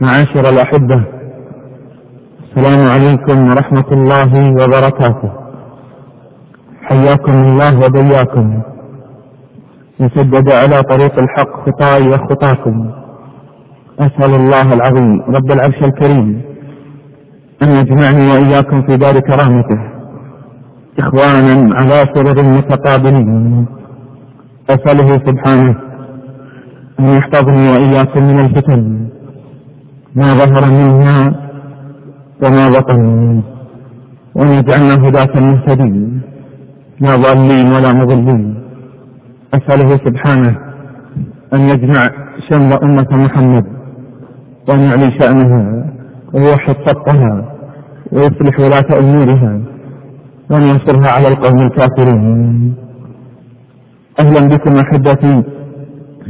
معاشر الأحبة السلام عليكم ورحمة الله وبركاته. حياكم الله وبياكم وسدد على طريق الحق خطاي وخطاكم. أسأل الله العظيم رب العرش الكريم أن يجمعني وإياكم في دار كرامته. إخوانا على سرر متقابلين. أسأله سبحانه أن يحفظني وإياكم من الفتن. ما ظهر منها وما بطن وأن يجعلنا هداة مهتدين لا ضالين ولا مضلين. أسأله سبحانه أن يجمع شمل أمة محمد وأن يعلي شأنها ويوحد صفها ويصلح ولاة أمورها وأن ينصرها على القوم الكافرين. أهلا بكم أحبتي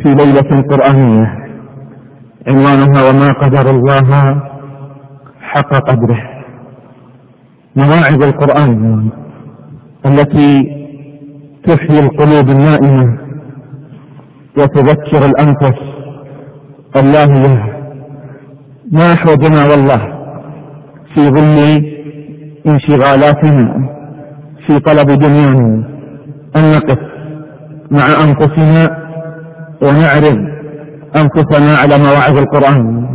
في ليلة قرآنية. عنوانها وما قدر الله حق قدره. مواعظ القرآن التي تحيي القلوب النائمة وتذكر الأنفس. اللاهية ما أحوجنا والله في ظل انشغالاتنا في طلب دنيانا. أن نقف مع أنفسنا ونعرض أنفسنا على مواعظ القرآن.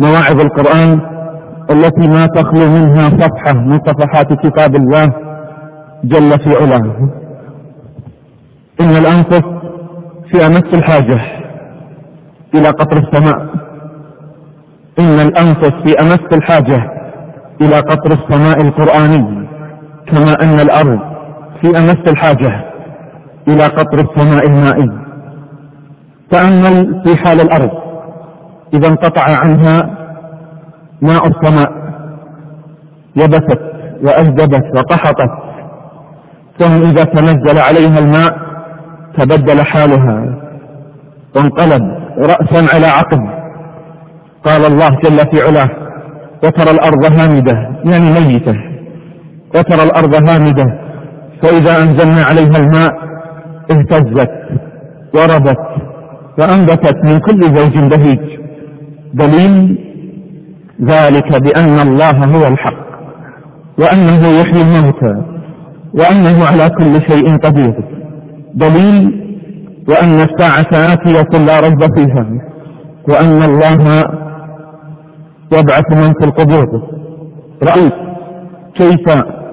مواعظ القرآن التي ما تخلو منها صفحة من صفحات كتاب الله جل في علاه. إن الأنفس في أمس الحاجة إلى قطر السماء. إن الأنفس في أمس الحاجة إلى قطر السماء القرآني. كما أن الأرض في أمس الحاجة إلى قطر السماء المائي. تأمل في حال الأرض. إذا انقطع عنها ماء السماء. يبست وأجدبت وقحطت. ثم إذا تنزل عليها الماء تبدل حالها. وانقلب رأسا على عقب. قال الله جل في علاه وترى الأرض هامدة. يعني ميتة. وترى الأرض هامدة. فإذا أنزلنا عليها الماء اهتزت وربت. وأنبتت من كل زوج بهيج. دليل ذلك بأن الله هو الحق وأنه يحيي الموتى وأنه على كل شيء قدير. دليل وأن الساعة آتية لا ريب فيها وأن الله يبعث من في القبور. رأيت كيف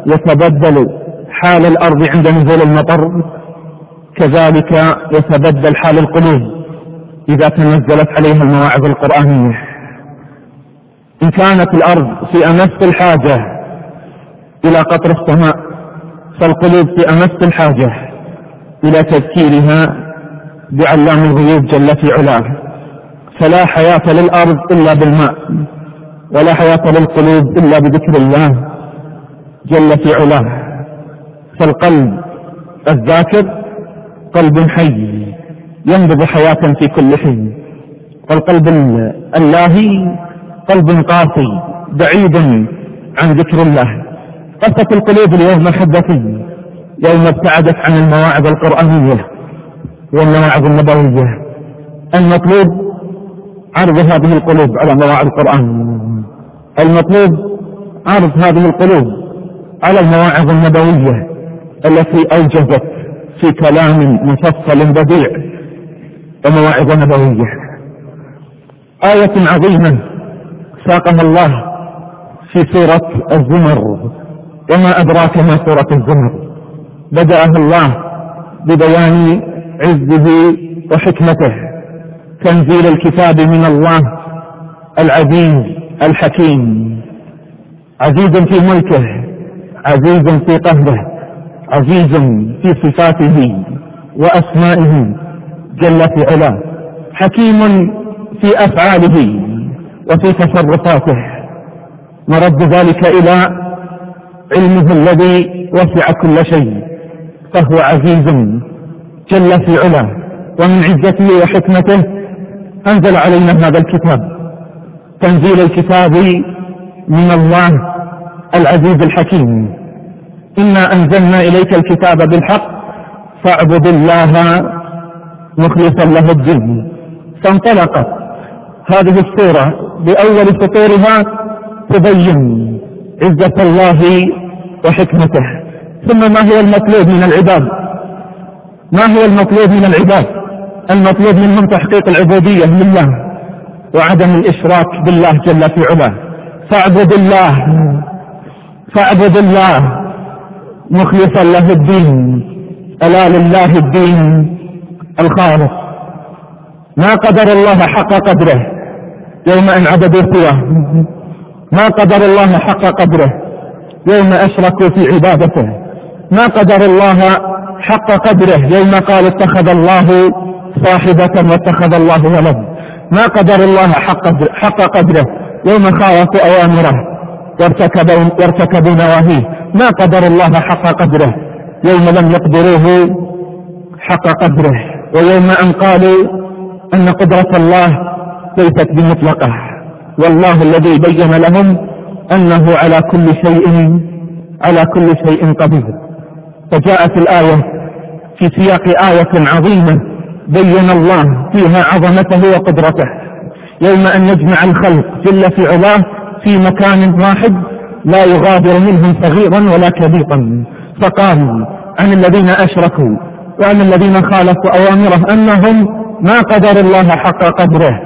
يتبدل حال الأرض عند نزول المطر كذلك يتبدل حال القلوب. إذا تنزلت عليها المواعظ القرآنية. إن كانت الأرض في أمس الحاجة إلى قطر السماء فالقلوب في أمس الحاجة إلى تذكيرها بعلام الغيوب جل في علاه. فلا حياة للأرض إلا بالماء ولا حياة للقلوب إلا بذكر الله جل في علاه. فالقلب الذاكر قلب حي. ينبض حياة في كل حين. والقلب اللاهي قلب قاسي بعيد عن ذكر الله. قصة القلوب اليوم أحبتي يوم ابتعدت عن المواعظ القرآنية والمواعظ النبوية. المطلوب عرض هذه القلوب على مواعظ القرآن. المطلوب عرض هذه القلوب على المواعظ النبوية التي أوجبت في كلام مفصل بديع. ومواعظ نبوية آية عظيمة ساقها الله في سورة الزمر. وما أدراك ما سورة الزمر. بدأها الله ببيان عزه وحكمته. تنزيل الكتاب من الله العزيز الحكيم. عزيز في ملكه عزيز في قهره عزيز في صفاته وأسمائه. جل في علاه حكيم في أفعاله وفي تصرفاته. مرد ذلك إلى علمه الذي وسع كل شيء فهو عزيز جل في علاه. ومن عزته وحكمته أنزل علينا هذا الكتاب تنزيل الكتاب من الله العزيز الحكيم. إنا أنزلنا إليك الكتاب بالحق فاعبد الله مخلصا له الدين. فانطلقت. هذه السورة بأول سطورها تبين عزة الله وحكمته. ثم ما هو المطلوب من العباد؟ ما هو المطلوب من العباد؟ المطلوب منهم تحقيق العبودية لله وعدم الإشراك بالله جل في علاه. فاعبد الله. فاعبد الله. مخلصا له الدين. ألا لله الدين. الخالص ما قدر الله حق قدره يوم أن عبدوا سواه. ما قدر الله حق قدره يوم أشركوا في عبادته. ما قدر الله حق قدره يوم قال اتخذ الله صاحبة واتخذ الله ولد. ما قدر الله حق, حق قدره يوم خالفوا أوامره وارتكبوا, وارتكبوا نواهيه. ما قدر الله حق قدره يوم لم يقدروه حق قدره. ويوم أن قالوا أن قدرة الله ليست بمطلقة. والله الذي بين لهم أنه على كل شيء على كل شيء قدير. فجاءت الآية في سياق آية عظيمة بين الله فيها عظمته وقدرته. يوم أن يجمع الخلق جل في علاه في مكان واحد لا يغادر منهم صغيرا ولا كبيرا. فقال عن الذين أشركوا وعن الذين خالفوا أوامره أنهم ما قدر الله حق قدره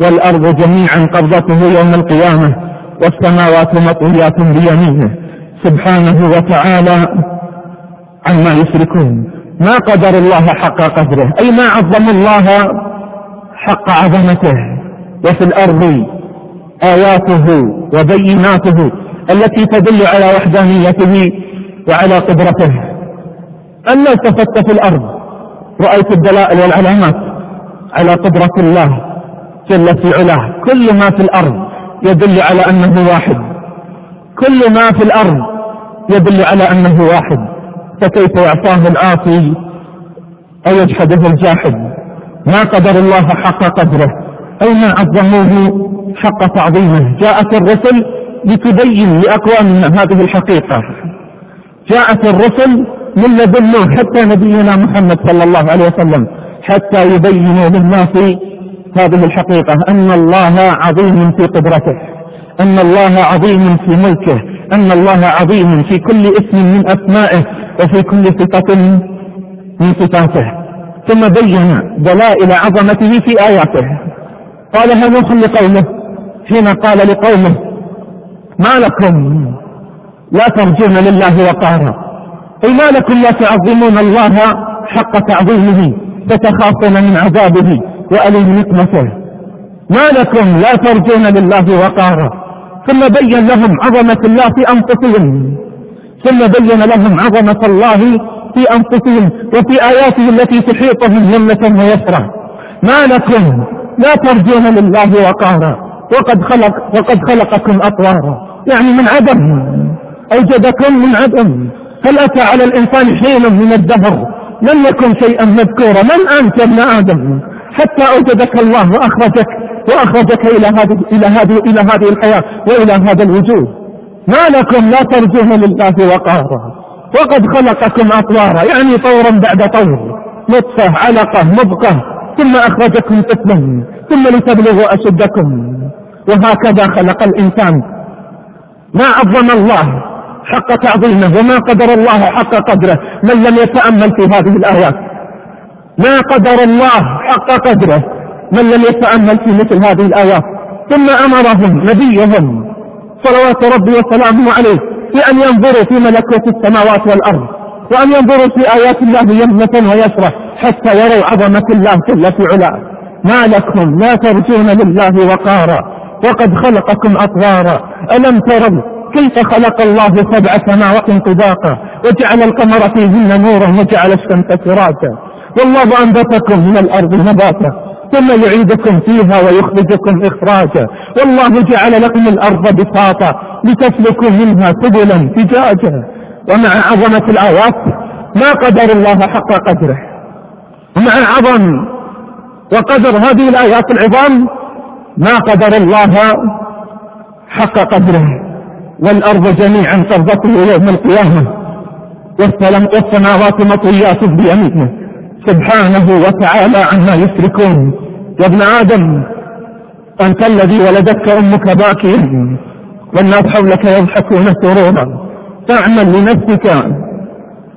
والأرض جميعا قبضته يوم القيامة والسماوات مطويات بيمينه سبحانه وتعالى عما يشركون. ما قدر الله حق قدره أي ما عظم الله حق عظمته. وفي الأرض آياته وبيناته التي تدل على وحدانيته وعلى قدرته. أن التفت في الأرض رأيت الدلائل والعلامات على قدرة الله جل في علاه. كل ما في الأرض يدل على أنه واحد. كل ما في الأرض يدل على أنه واحد. فكيف يعصاه العاصي أو يجحده الجاحد؟ ما قدر الله حق قدره. أو ما عظموه حق تعظيمه. جاءت الرسل لتبين لأقوامنا هذه الحقيقة. جاءت الرسل من لدن حتى نبينا محمد صلى الله عليه وسلم حتى يبينوا للناس هذه الحقيقة أن الله عظيم في قدرته أن الله عظيم في ملكه أن الله عظيم في كل اسم من أسمائه وفي كل صفة من صفاته. ثم بين دلائل عظمته في آياته. قالها نوح لقومه؟ حين قال لقومه ما لكم لا ترجون لله وقارا. أي ما لكم لا تعظمون الله حق تعظيمه فتخافون من عذابه وأليم نقمته. ما لكم لا ترجون لله وقارا. ثم بين لهم عظمة الله في أنفسهم. ثم بين لهم عظمة الله في أنفسهم وفي آياته التي تحيطهم يمنة ويسرا. ما لكم لا ترجون لله وقارا. وقد خلق وقد خلقكم أطوارا. يعني من عدم. أوجدكم من عدم. هل أتى على الإنسان حين من الدهر؟ لم يكن شيئا مذكورا. من أنت ابن آدم؟ حتى أوجدك الله وأخرجك وأخرجك إلى هذه إلى هذه إلى هذه الحياة وإلى هذا الوجود. ما لكم لا ترجون لله وقارا. وقد خلقكم أطوارا يعني طورا بعد طور. نطفة علقة مضغة. ثم أخرجكم طفلا. ثم لتبلغوا أشدكم. وهكذا خلق الإنسان. ما عظم الله. حق تعظيمه وما قدر الله حق قدره من لم يتأمل في هذه الآيات. ما قدر الله حق قدره من لم يتأمل في مثل هذه الآيات. ثم أمرهم نبيهم صلوات ربي وسلامه عليه بأن ينظروا في ملكوت السماوات والأرض وأن ينظروا في آيات الله يمنة ويسرة حتى يروا عظمة الله جل في علاه. ما لكم لا ترجون لله وقارا وقد خلقكم أطوارا. ألم تروا كيف خلق الله سبع سماوات طباقا وجعل القمر فيهن نورا وجعل الشمس سراجا والله أنبتكم من الأرض نباتا ثم يعيدكم فيها ويخرجكم إخراجا والله جعل لكم الأرض بساطا لتسلكوا منها سبلا فجاجا ومع عظمة الآيات ما قدر الله حق قدره ومع عظم وقدر هذه الآيات العظام ما قدر الله حق قدره والأرض جميعا قبضته يوم القيامة. والسماوات مطويات بيمينه. سبحانه وتعالى عما يشركون. يا ابن آدم أنت الذي ولدتك أمك باكيا. والناس حولك يضحكون سرورا. تعمل لنفسك.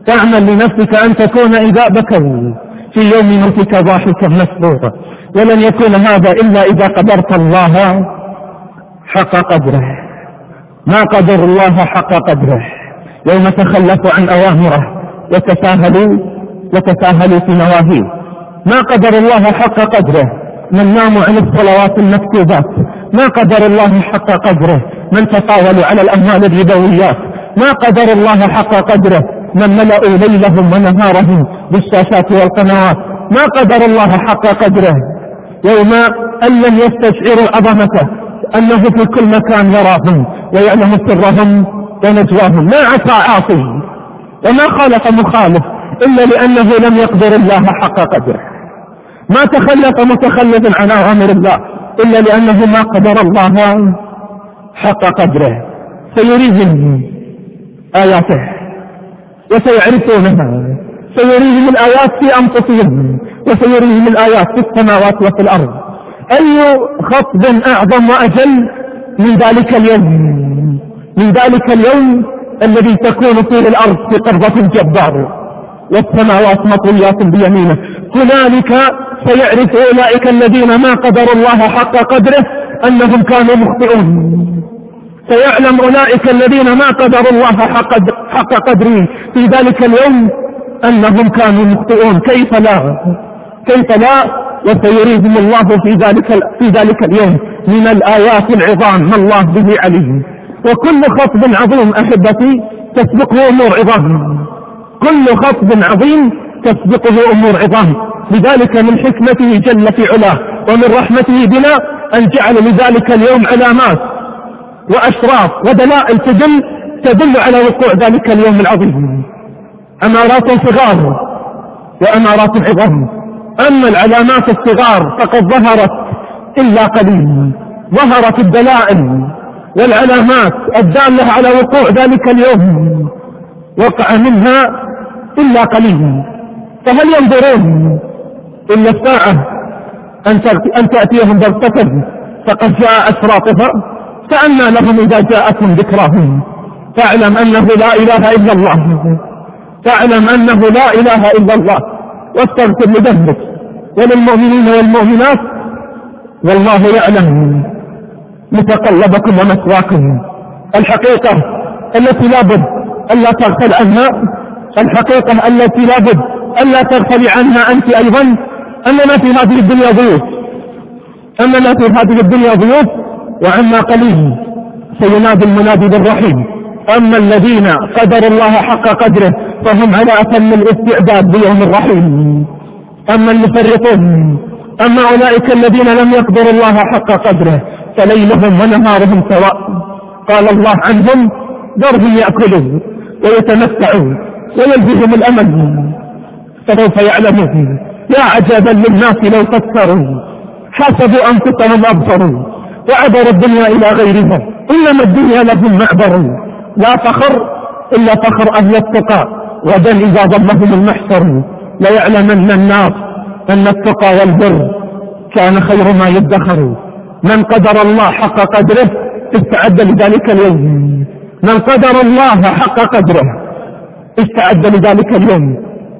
تعمل لنفسك أن تكون إذا بكوا في يوم موتك ضاحكا مسرورا. ولن يكون هذا إلا إذا قدرت الله حق قدره. ما قدر الله حق قدره. يوم تخلفوا عن أوامره وتساهلوا وتساهلوا في نواهيه. ما قدر الله حق قدره. من ناموا عن الصلوات المكتوبات. ما قدر الله حق قدره. من تطاولوا على الأموال الربويات. ما قدر الله حق قدره. من ملأوا ليلهم ونهارهم بالشاشات والقنوات. ما قدر الله حق قدره. يوم أن لم يستشعروا عظمته أنه في كل مكان يراهم ويعلم سرهم ونجواهم. ما عصى عاصي وما خالف مخالف إلا لأنه لم يقدر الله حق قدره. ما تخلف متخلف عن أوامر الله إلا لأنه ما قدر الله حق قدره. سيريهم آياته وسيعرفونها. سيريهم الآيات في أنفسهم وسيريهم الآيات في السماوات وفي الأرض. أي خطب أعظم وأجل من ذلك اليوم من ذلك اليوم الذي تكون فيه الأرض في قبضة الجبار والسماوات مطويات بيمينه. هنالك سيعرف أولئك الذين ما قدروا الله حق قدره أنهم كانوا مخطئون. سيعلم أولئك الذين ما قدروا الله حق, حق قدره في ذلك اليوم أنهم كانوا مخطئون. كيف لا؟ كيف لا؟ وسيريهم الله في ذلك في ذلك اليوم من الآيات العظام. ما الله به عليم. وكل خطب عظيم أحبتي تسبقه أمور عظام. كل خطب عظيم تسبقه أمور عظام. لذلك من حكمته جل في علاه ومن رحمته بنا أن جعل لذلك اليوم علامات وأشراف ودلائل تدل تدل على وقوع ذلك اليوم العظيم. أمارات صغار وأمارات عظام. أما العلامات الصغار فقد ظهرت إلا قليل ظهرت الدلائل والعلامات الدالة على وقوع ذلك اليوم وقع منها إلا قليل. فهل ينظرون إن الساعة أن تأتيهم بغتة؟ فقد جاء أشراطها فأنا لهم إذا جاءتهم ذكراهم فاعلم أنه لا إله إلا الله. فاعلم أنه لا إله إلا الله. واستغفر لذنبك وللمؤمنين والمؤمنات والله يعلم متقلبكم ومثواكم. الحقيقة التي لابد ألا تغفل عنها الحقيقة التي لابد ألا تغفلي عنها أنت أيضا أننا في هذه الدنيا ضيوف. أننا في هذه الدنيا ضيوف وعما قليل سينادي المنادي بالرحيم. أما الذين قدر الله حق قدره فهم على أتم الاستعداد بيوم الرحيم. أما المفرطون أما أولئك الذين لم يقدروا الله حق قدره فليلهم ونهارهم سواء. قال الله عنهم ذرهم يأكلون ويتمتعوا ويلزهم الأمل. فسوف يعلمون يا عجبا للناس لو فكروا حسبوا أنفسهم أبصروا وعبروا الدنيا إلى غيرها إنما الدنيا لهم معبر. لا فخر إلا فخر أهل التقى. غدا إذا ضمهم المحشر ليعلمن الناس أن التقى والبر كان خير ما يدخر. من قدر الله حق قدره استعد لذلك اليوم. من قدر الله حق قدره استعد لذلك اليوم.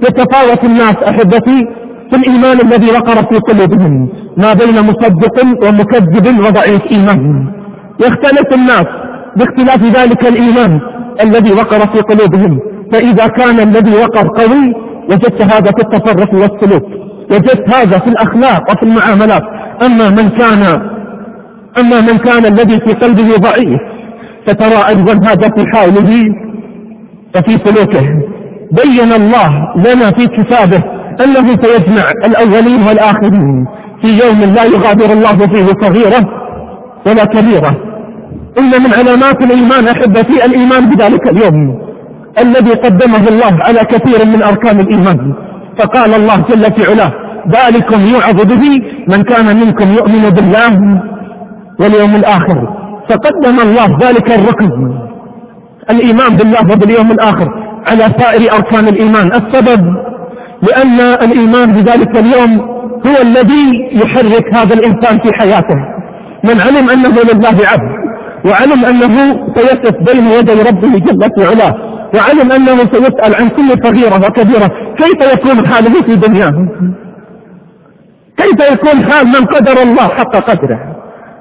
يتفاوت الناس أحبتي في الإيمان الذي وقر في قلوبهم. ما بين مصدق ومكذب وضعيف إيمان. يختلف الناس باختلاف ذلك الإيمان الذي وقر في قلوبهم. فإذا كان الذي وقر قوي وجدت هذا في التصرف والسلوك وجدت هذا في الأخلاق وفي المعاملات. أما من كان أما من كان الذي في قلبه ضعيف فترى أيضا هذا في حاله وفي سلوكه. بين الله لنا في كتابه أنه سيجمع الأولين والآخرين. في يوم لا يغادر الله فيه صغيرة ولا كبيرة. إن من علامات الإيمان أحبتي الإيمان بذلك اليوم. الذي قدمه الله على كثير من أركان الإيمان. فقال الله جل في علاه ذلكم يوعظ به من كان منكم يؤمن بالله واليوم الآخر. فقدم الله ذلك الركن. الإيمان بالله وباليوم الآخر على سائر أركان الإيمان. السبب لأن الإيمان بذلك اليوم هو الذي يحرك هذا الإنسان في حياته. من علم أنه لله عبد وعلم أنه سيقف بين يدي ربه جل في علاه. وعلم أنه سيسأل عن كل صغيرة وكبيرة كيف يكون حاله في دنياه؟ كيف يكون حال من قدر الله حق قدره؟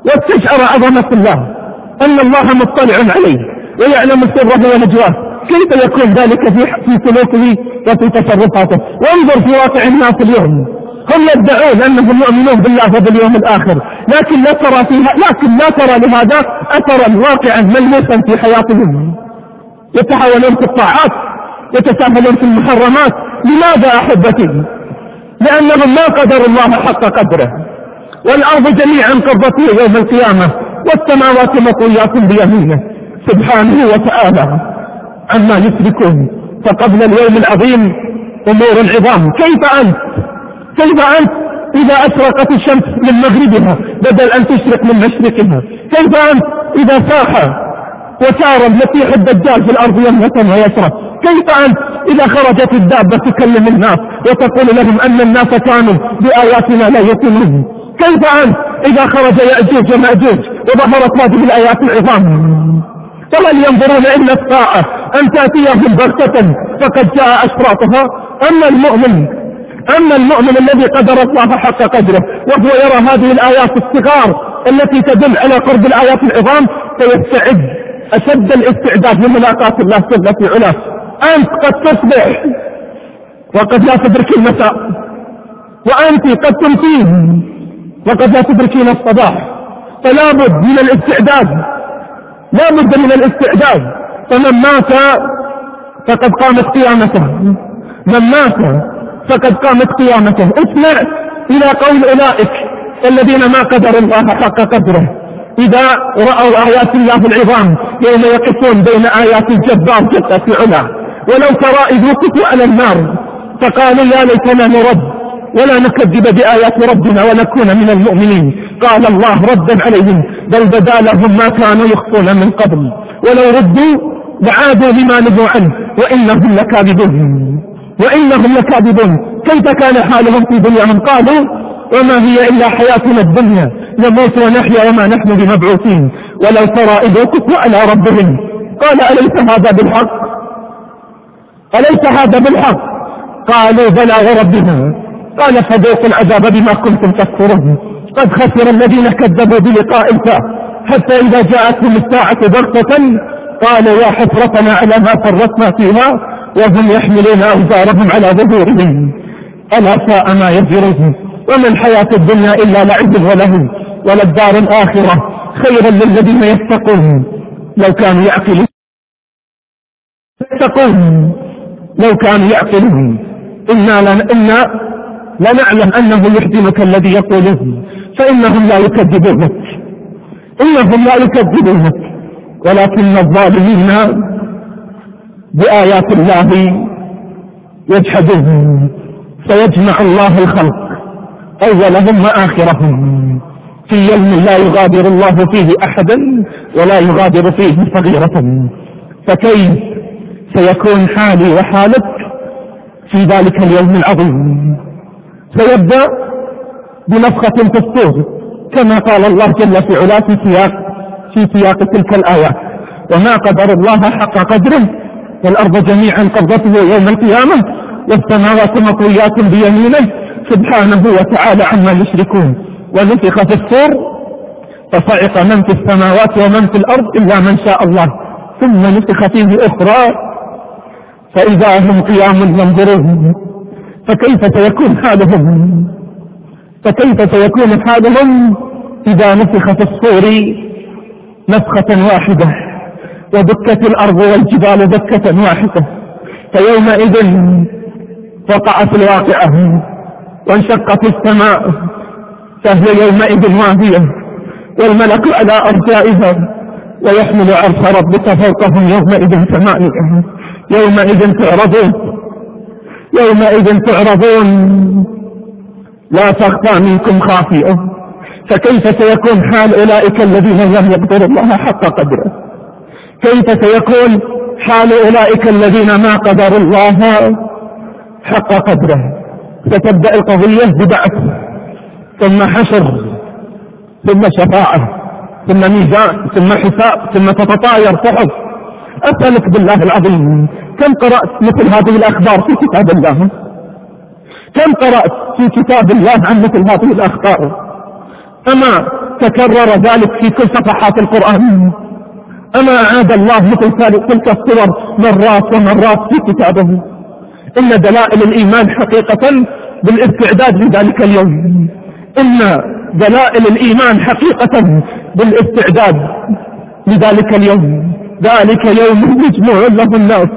واستشعر عظمة الله أن الله مطلع عليه ويعلم سره ونجواه. كيف يكون ذلك في في سلوكه وفي تصرفاته؟ وانظر في واقع الناس اليوم. هم يدعون أنهم يؤمنون بالله وباليوم الآخر. لكن لا ترى فيها لكن لا ترى لهذا اثرا واقعا ملموسا في حياتهم. يتحولون في الطاعات يتساهلون في المحرمات. لماذا أحبتي؟ لانهم ما قدروا الله حق قدره. والأرض جميعا قبضته يوم القيامة والسماوات مطويات بيمينه. سبحانه وتعالى عما يشركون. فقبل اليوم العظيم أمور عظام كيف أنت؟ كيف أنت؟ إذا أشرقت الشمس من مغربها بدل أن تشرق من مشرقها. كيف أنت؟ إذا صاح وسار المسيح الدجال في الأرض يمنة ويسرى كيف أنت إذا خرجت الدابة تكلم الناس وتقول لهم أن الناس كانوا بآياتنا لا يؤمنون؟ كيف أنت إذا خرج يأجوج ومأجوج وظهرت هذه الآيات العظام؟ فهل ينظرون إلا الساعة أن تأتيهم بغتة فقد جاء أشراطها؟ أما المؤمن أما المؤمن الذي قدر الله حق قدره وهو يرى هذه الآيات الصغار التي تدل على قرب الآيات العظام فيستعد أشد الاستعداد لملاقاة الله جل في علاه. أنت قد تصبح وقد لا تدرك المساء وأنت قد تمسين وقد لا تدركين الصباح. فلا بد من الاستعداد. لا بد من الاستعداد. فمن مات فقد قامت قيامته. من مات فقد قامت قيامته. اسمع إلى قول أولئك الذين ما قدروا الله حق قدره. إذا رأوا آيات الله العظام يوم يقفون بين آيات الجبار جل في علاه ولو ترى إذ وقفوا على النار فقالوا يا ليتنا نرد ولا نكذب بآيات ربنا ونكون من المؤمنين. قال الله ردا عليهم بل بدا لهم ما كانوا يخفون من قبل. ولو ردوا لعادوا لما نهوا عنه وإنهم لكاذبون. وإنهم لكاذبون. كيف كان حالهم في دنياهم؟ قالوا وما هي إلا حياتنا الدنيا. نموت ونحيا وما نحن بمبعوثين. ولو ترى إذ وقفوا على ربهم. قال أليس هذا بالحق؟ أليس هذا بالحق؟ قالوا بلى وربنا. قال فذوقوا العذاب بما كنتم تكفرون. قد خسر الذين كذبوا بلقاء الله. حتى إذا جاءتهم الساعة بغتة قالوا يا حسرتنا على ما فرطنا فيها وهم يحملون أوزارهم على ظهورهم. ألا ساء ما يزرون وما الحياة الدنيا إلا لعب وله وللدار الآخرة خيرا للذين يتقون. لو كانوا يعقلون يتقون. لو كانوا يعقلون. إنا, إنا لنعلم أنه يحزنك الذي يقوله فإنهم لا يكذبونك. إنهم لا يكذبونك. ولكن الظالمين بآيات الله يجحدون. فيجمع الله الخلق أولهم وآخرهم. في يوم لا يغادر الله فيه أحدا ولا يغادر فيه صغيرة. فكيف سيكون حالي وحالك في ذلك اليوم العظيم؟ سيبدأ بنفخة في الصور كما قال الله جل في علاه في سياق في سياق تلك الآيات وما قدر الله حق قدره والأرض جميعا قبضته يوم القيامة والسماوات مطويات بيمينه سبحانه وتعالى عما يشركون. ونفخ في الصور فصعق من في السماوات ومن في الأرض إلا من شاء الله. ثم نفخ فيه أخرى فإذا هم قيام ينظرون فكيف سيكون حالهم؟ فكيف سيكون حالهم؟ إذا نفخ في الصور نفخة واحدة ودكت الأرض والجبال دكة واحدة. فيومئذ وقعت الواقعة وانشقت السماء. فهي يومئذ واهية والملك على أرجائها ويحمل عرش ربك فوقهم يومئذ ثمانية يومئذ تعرضون يومئذ تعرضون. لا تخفى منكم خافئة فكيف سيكون حال أولئك الذين لم يقدروا الله حق قدره؟ كيف سيكون حال أولئك الذين ما قدروا الله حق قدره؟ ستبدأ القضية ببعث. ثم حشر ثم شفاعة ثم ميزان ثم حساب ثم تتطاير صحف. أسألك بالله العظيم كم قرأت مثل هذه الأخبار في كتاب الله؟ كم قرأت في كتاب الله عن مثل هذه الأخبار؟ أما تكرر ذلك في كل صفحات القرآن؟ أما عاد الله مثل تلك الصور مرات ومرات في كتابه؟ إن دلائل الإيمان حقيقة بالإستعداد لذلك اليوم. إن دلائل الإيمان حقيقة بالاستعداد لذلك اليوم. ذلك يوم مجموع له الناس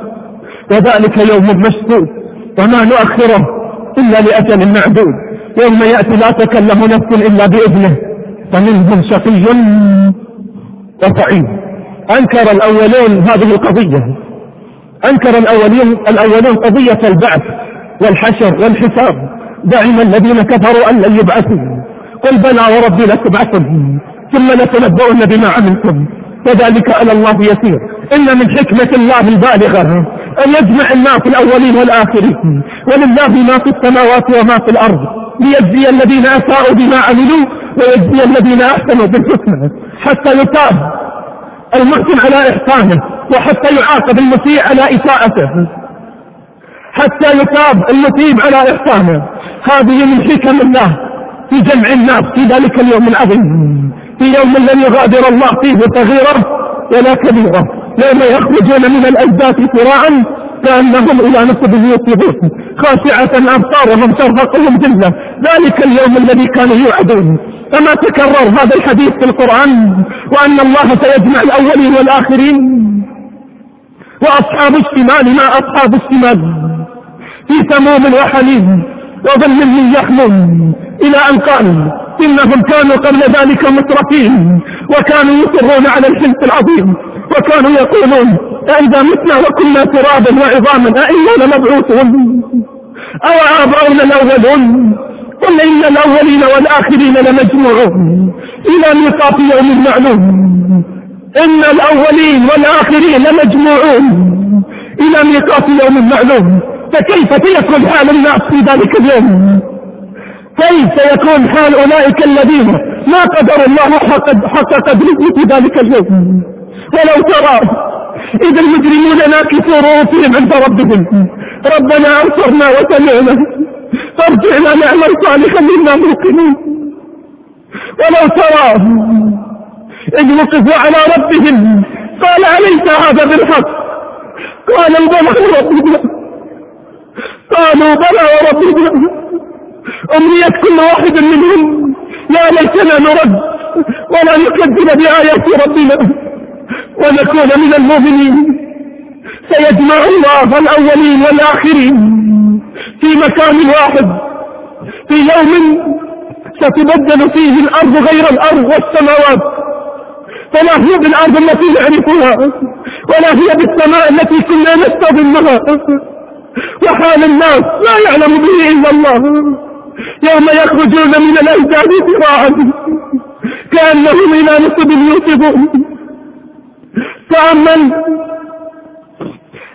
وذلك يوم مشهود وما نؤخره إلا لأجل معدود. يوم يأتي لا تكلم نفس إلا بإذنه فمنهم شقي وسعيد. أنكر الأولون هذه القضية. أنكر الأولين الأولون قضية البعث والحشر والحساب. دعم الذين كفروا أن لن يبعثوا. قل بلى وربي لتبعثن ثم لتنبؤن بما عملتم. وذلك على الله يسير. إن من حكمة الله البالغة أن يجمع الناس الأولين والآخرين. ولله ما في السماوات وما في الأرض. ليجزي الذين أساءوا بما عملوا ويجزي الذين أحسنوا بالحسنى. حتى يتاب المحسن على إحسانه وحتى يعاقب المسيء على إساءته. حتى يتاب المسيب على إحسانه. هذه من حكم الله في جمع الناس في ذلك اليوم العظيم. في يوم لن يغادر الله فيه صغيرة ولا كبيرة يوم يخرجون من الأجداث سراعا كأنهم إلى نصب يوسفون خاشعة أبصارهم ترهقهم ذلة ذلك اليوم الذي كانوا يوعدون. فما تكرر هذا الحديث في القرآن؟ وأن الله سيجمع الأولين والآخرين. وأصحاب الشمال ما أصحاب الشمال؟ في سموم وحليم وظل يحمل إلى أن قال إنهم كانوا قبل ذلك مترفين وكانوا يصرون على الحلف العظيم وكانوا يقولون أئذا متنا وكنا ترابا وعظاما أئنا لمبعوثون أو آباؤنا الأولون قل إن الأولين والآخرين لمجموعون إلى ميقات يوم معلوم إن الأولين والآخرين لمجموعون إلى ميقات يوم معلوم فكيف سيكون حال الناس في ذلك اليوم؟ كيف يكون حال أولئك الذين ما قدر الله حق, قدره في ذلك اليوم؟ ولو ترى إذا المجرمون ناكسوا رؤوسهم عند ربهم ربنا أبصرنا وسمعنا فارجعنا نعمل صالحا منا موقنين ولو ترى إذ وقفوا على ربهم قال أليس هذا بالحق؟ قال بلى وربنا قالوا بلى وربنا أمنية كل واحد منهم. يا ليتنا نرد ولا نكذب بآيات ربنا ونكون من المؤمنين. سيجمع الله الأولين والآخرين في مكان واحد. في يوم ستبدل فيه الأرض غير الأرض والسماوات. فلا هي بالأرض التي نعرفها ولا هي بالسماء التي كنا نستظلها وحال الناس لا يعلم به إلا الله. يوم يخرجون من الأجداد سراعا كأنهم إلى نصب يوسفون. تأمل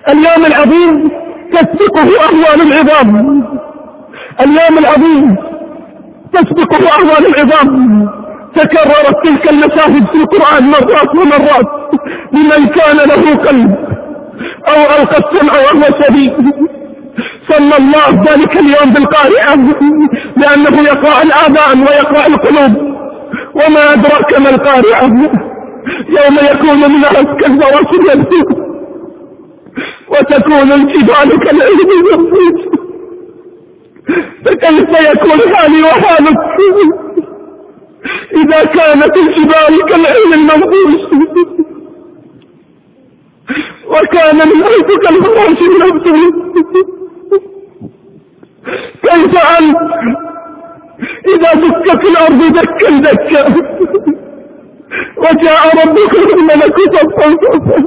اليوم العظيم تسبقه أهوال العظام. اليوم العظيم تسبقه أهوال العظام. تكررت تلك المشاهد في القرآن مرات ومرات لمن كان له قلب. أو ألقى السمع وهو شديد. صلى الله ذلك اليوم بالقارعة لأنه يقرأ الآذان ويقرأ القلوب. وما أدراك ما القارعة يوم يكون الناس كالفراش المبثوث وتكون الجبال كالعهد المنفوش فكيف يكون حالي وحالك؟ إذا كانت الجبال كالعهد المنفوش وكان الناس كالفراش المبثوث كيف أنت إذا دكت الأرض دكا دكا. وجاء ربك الملك صفا صفا.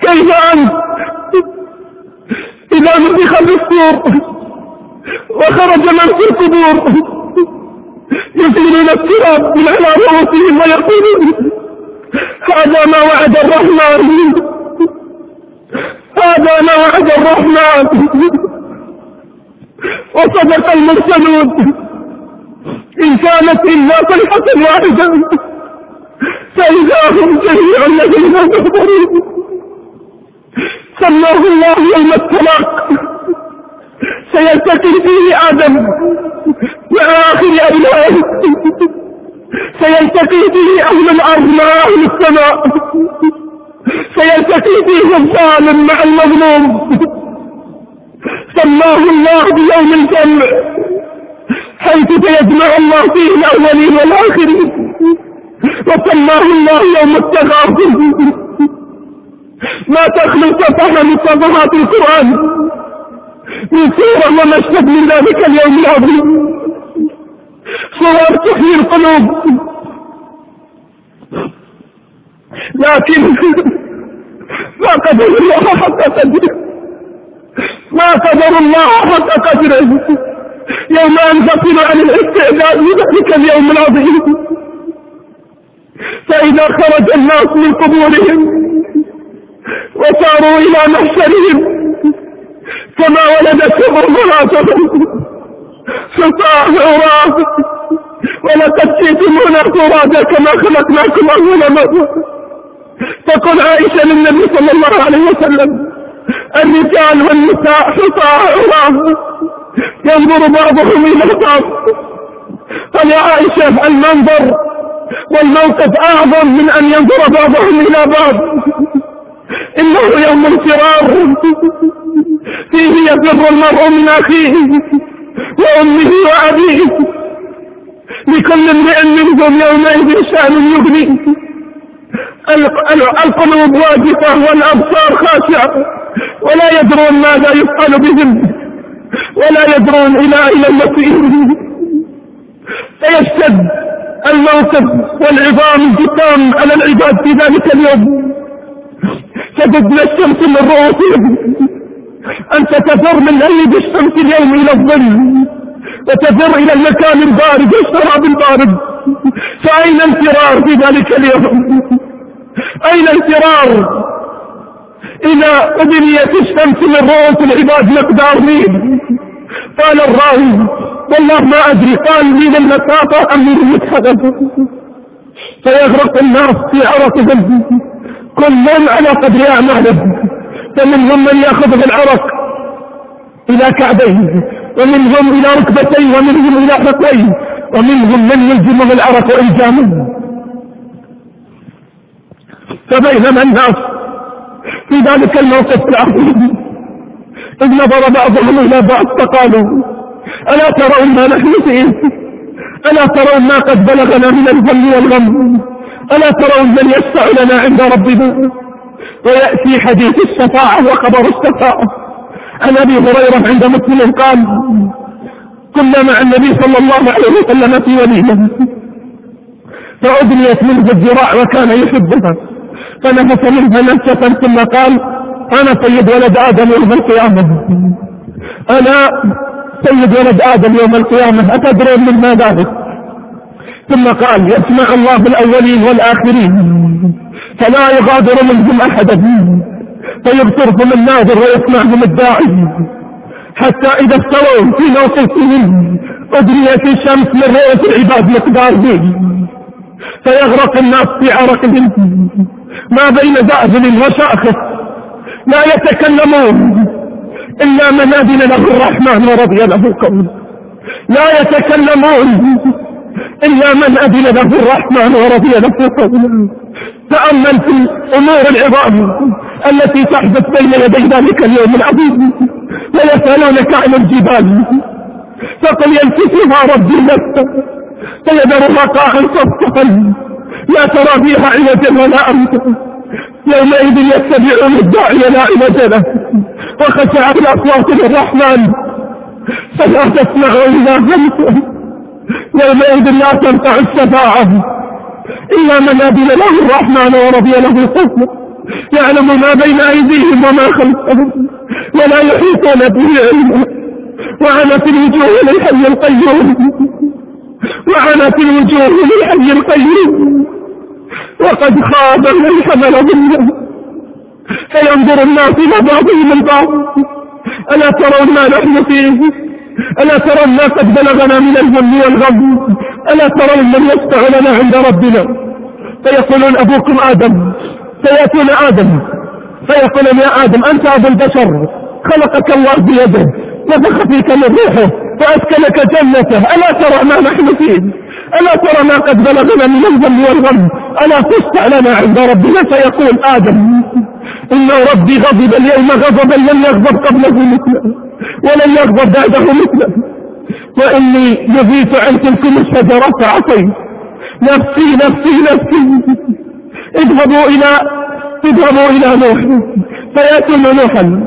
كيف أنت إذا نفخ الصور وخرج من في القبور يزيلون التراب من على رؤوسهم ويقولون هذا ما وعد الرحمن. هذا ما وعد الرحمن. وصدق المرسلون. إن كانت إلا صيحة واحدة. فإذا هم جميع الذين كفروا. سماه الله يوم الطلاق سيلتقي فيه آدم. مع آخر أبنائه سيلتقي فيه أهل الأرض مع أهل السماء. سيلتقي فيه الظالم مع المظلوم. سماه الله بيوم الجمع حيث سيجمع الله فيه الأولين والآخرين. وسماه الله يوم التغافل ما تخلو صفحة من صفحات القرآن من سورة ومشهد من ذلك اليوم العظيم. صور تحيي القلوب. لكن ما قدر الله حق قدره. ما قدر الله حق قدره. يوم أنفصل عن الاستعداد لذلك اليوم العظيم. فإذا خرج الناس من قبورهم وصاروا إلى محشرهم كما ولدتهم أمهاتهم حصاة عراة ولقد جئتمونا فرادا كما خلقناكم أول مرة. تقول عائشة للنبي صلى الله عليه وسلم الرجال والنساء حصاة عراة ينظر بعضهم إلى بعض. قال يا عائشة المنظر والموقف أعظم من أن ينظر بعضهم إلى بعض. إنه يوم انفرار فيه يفر المرء من أخيه وأمه وأبيه. لكل امرئ منهم يومئذ شأن يغني. القلوب واجفة والأبصار خاشعة. ولا يدرون ماذا يفعل بهم. ولا يدرون إلى إلى المسير. فيشتد الموقف والعظام الجسام على العباد في ذلك اليوم. تجد الشمس من رؤوسهم. أنت تفر من ليل الشمس اليوم إلى الظل. وتفر إلى المكان البارد والشراب البارد فأين الفرار في ذلك اليوم؟ أين الفرار؟ إذا أبنيت الشمس من رؤوس العباد مقدار مين قال الراوي والله ما أدري قال من المسافة أم من المتحدث فيغرق الناس في عرقهم. كل على قدر أعماله فمنهم من يأخذ بالعرق إلى كعبيه ومنهم إلى ركبتيه ومنهم إلى حقيه ومنهم من يلزمه العرق إلزامه فبينما الناس في ذلك الموقف العظيم. إذ نظر بعضهم إلى بعض فقالوا ألا ترون ما نحن فيه؟ ألا ترون ما قد بلغنا من الهم والغم؟ ألا ترون من يشفع لنا عند ربنا؟ ويأتي حديث الشفاعة وخبر الشفاعة عن أبي هريرة عند مسلم قال كنا مع النبي صلى الله عليه وسلم في وليمة فأدنيت منه الذراع وكان يحبها فنفس منها نفسة ثم قال أنا سيد ولد آدم يوم القيامة. أنا سيد ولد آدم يوم القيامة أتدرون من ما ذلك؟ ثم قال يسمع الله الأولين والآخرين فلا يغادر منهم أحدا. فيبصرهم الناظر ويسمعهم الداعي. حتى إذا استووا في موقفهم أدريت الشمس من رؤوس العباد مقدار به فيغرق الناس في عرقهم. ما بين ذأذل وشاخص لا يتكلمون. إلا من أذن له الرحمن ورضي له قوله لا يتكلمون. إلا من أذن له الرحمن ورضي له قوله تأمل في الأمور العظام التي تحدث بين يدي ذلك اليوم العظيم. ويسألونك عن الجبال. فقل ينكسها ربي نفسه. فيذرها قاعا صفصفا لا ترى فيها عوجا ولا أمتا. يومئذ يتبعون الداعي لا عوج له. وخشعت الأصوات للرحمن. فلا تسمع إلا همسا يومئذ لا تنفع الشفاعة. إلا من أذن له الرحمن ورضي له الحسن. يعلم ما بين أيديهم وما خلفهم ولا يحيطون به علما. وعنت الوجوه للحي القيوم. وعنت الوجوه للحي القيوم. وقد خاب من حمل ظلم. فينظر الناس إلى بعضهم البعض ألا ترون ما نحن فيه؟ ألا ترون ما قد بلغنا من الهم والغم؟ ألا ترون من يشفع لنا عند ربنا؟ فيقولون أبوكم آدم. فيأتون آدم. فيقولون يا آدم أنت أبو البشر. خلقك الله بيده. نفخ فيك من روحه. فأسكنك جنته. ألا ترى ما نحن فيه؟ ألا ترى ما قد بلغنا من الذم والغم؟ ألا تشفع لنا عند ربنا؟ فيقول آدم إن ربي غضب اليوم غضبا لم يغضب قبله مثله ولن يغضب بعده مثله. وإني نهيت عن تلكم الشجرة فعصيت نفسي نفسي نفسي. اذهبوا إلى اذهبوا إلى نوح. فيأتون نوحا.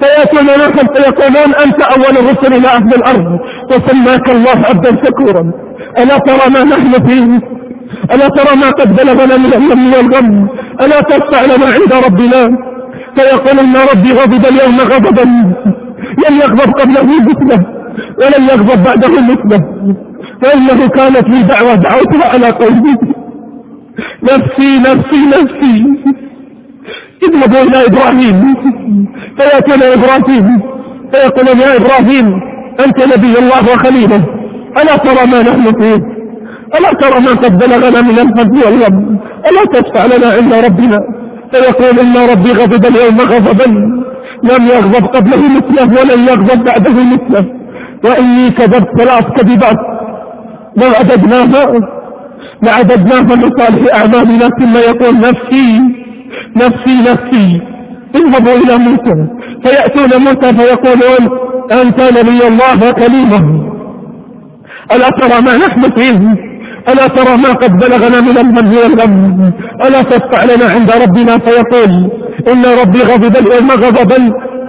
فيأتون نوحا فيقولون أنت أول الرسل إلى أهل الأرض. وسماك الله عبدا شكورا. ألا ترى ما نحن فيه؟ ألا ترى ما قد بلغنا من الهم والغم؟ ألا تشفع لنا عند ربنا؟ فيقول إن ربي غضب اليوم غضبا. لم يغضب قبله مثله ولن يغضب بعده مثله. فإنه كانت لي دعوة دعوتها على قلبي نفسي نفسي نفسي. اذهبوا إلى إبراهيم. فيأتون إبراهيم. فيقولون يا إبراهيم أنت نبي الله وخليله. ألا ترى ما نحن فيه؟ ألا ترى ما قد بلغنا من الفضل والغم؟ ألا تشفع لنا عند ربنا؟ فيقول إن ربي غضب اليوم غضبا. لم يغضب قبله مثله ولن يغضب بعده مثله. وإني كذبت ثلاث كذبات لو عددناها؟ لعددناها من صالح أعمالنا ثم يقول نفسي نفسي نفسي. اذهبوا إلى موسى. فيأتون موسى فيقولون أنت نبي الله وكليمه ألا ترى ما نحن فيه؟ ألا ترى ما قد بلغنا من المن والغم ألا تشفع لنا عند ربنا؟ فيقول إن ربي غضب اليوم غضبا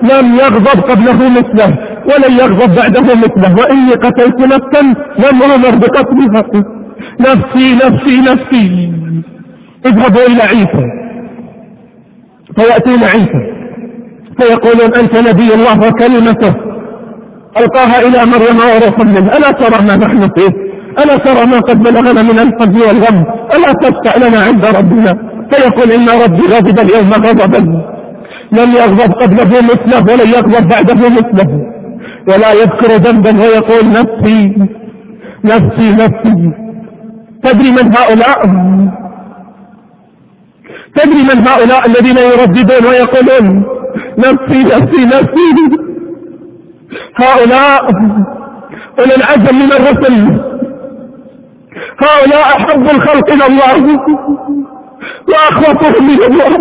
لم يغضب قبله مثله. ولن يغضب بعده مثله. وإني قتلت نفسا لم أمر بقتلها نفسي نفسي نفسي. اذهبوا إلى عيسى. فيأتون عيسى. فيقولون أنت نبي الله وكلمته. ألقاها إلى مريم وروح منه. ألا ترى ما نحن فيه؟ ألا ترى ما قد بلغنا من الحزن والغم؟ ألا تشفع لنا عند ربنا؟ فيقول إن ربي غضب اليوم غضبا. لم يغضب قبله مثله ولن يغضب بعده مثله. ولا يذكر ذنبا ويقول نفسي نفسي نفسي. تدري من هؤلاء؟ تدري من هؤلاء الذين يرددون ويقولون نفسي نفسي نفسي؟ هؤلاء أولي العزم من الرسل. هؤلاء أحب الخلق إلى الله. وأخوفهم من الله.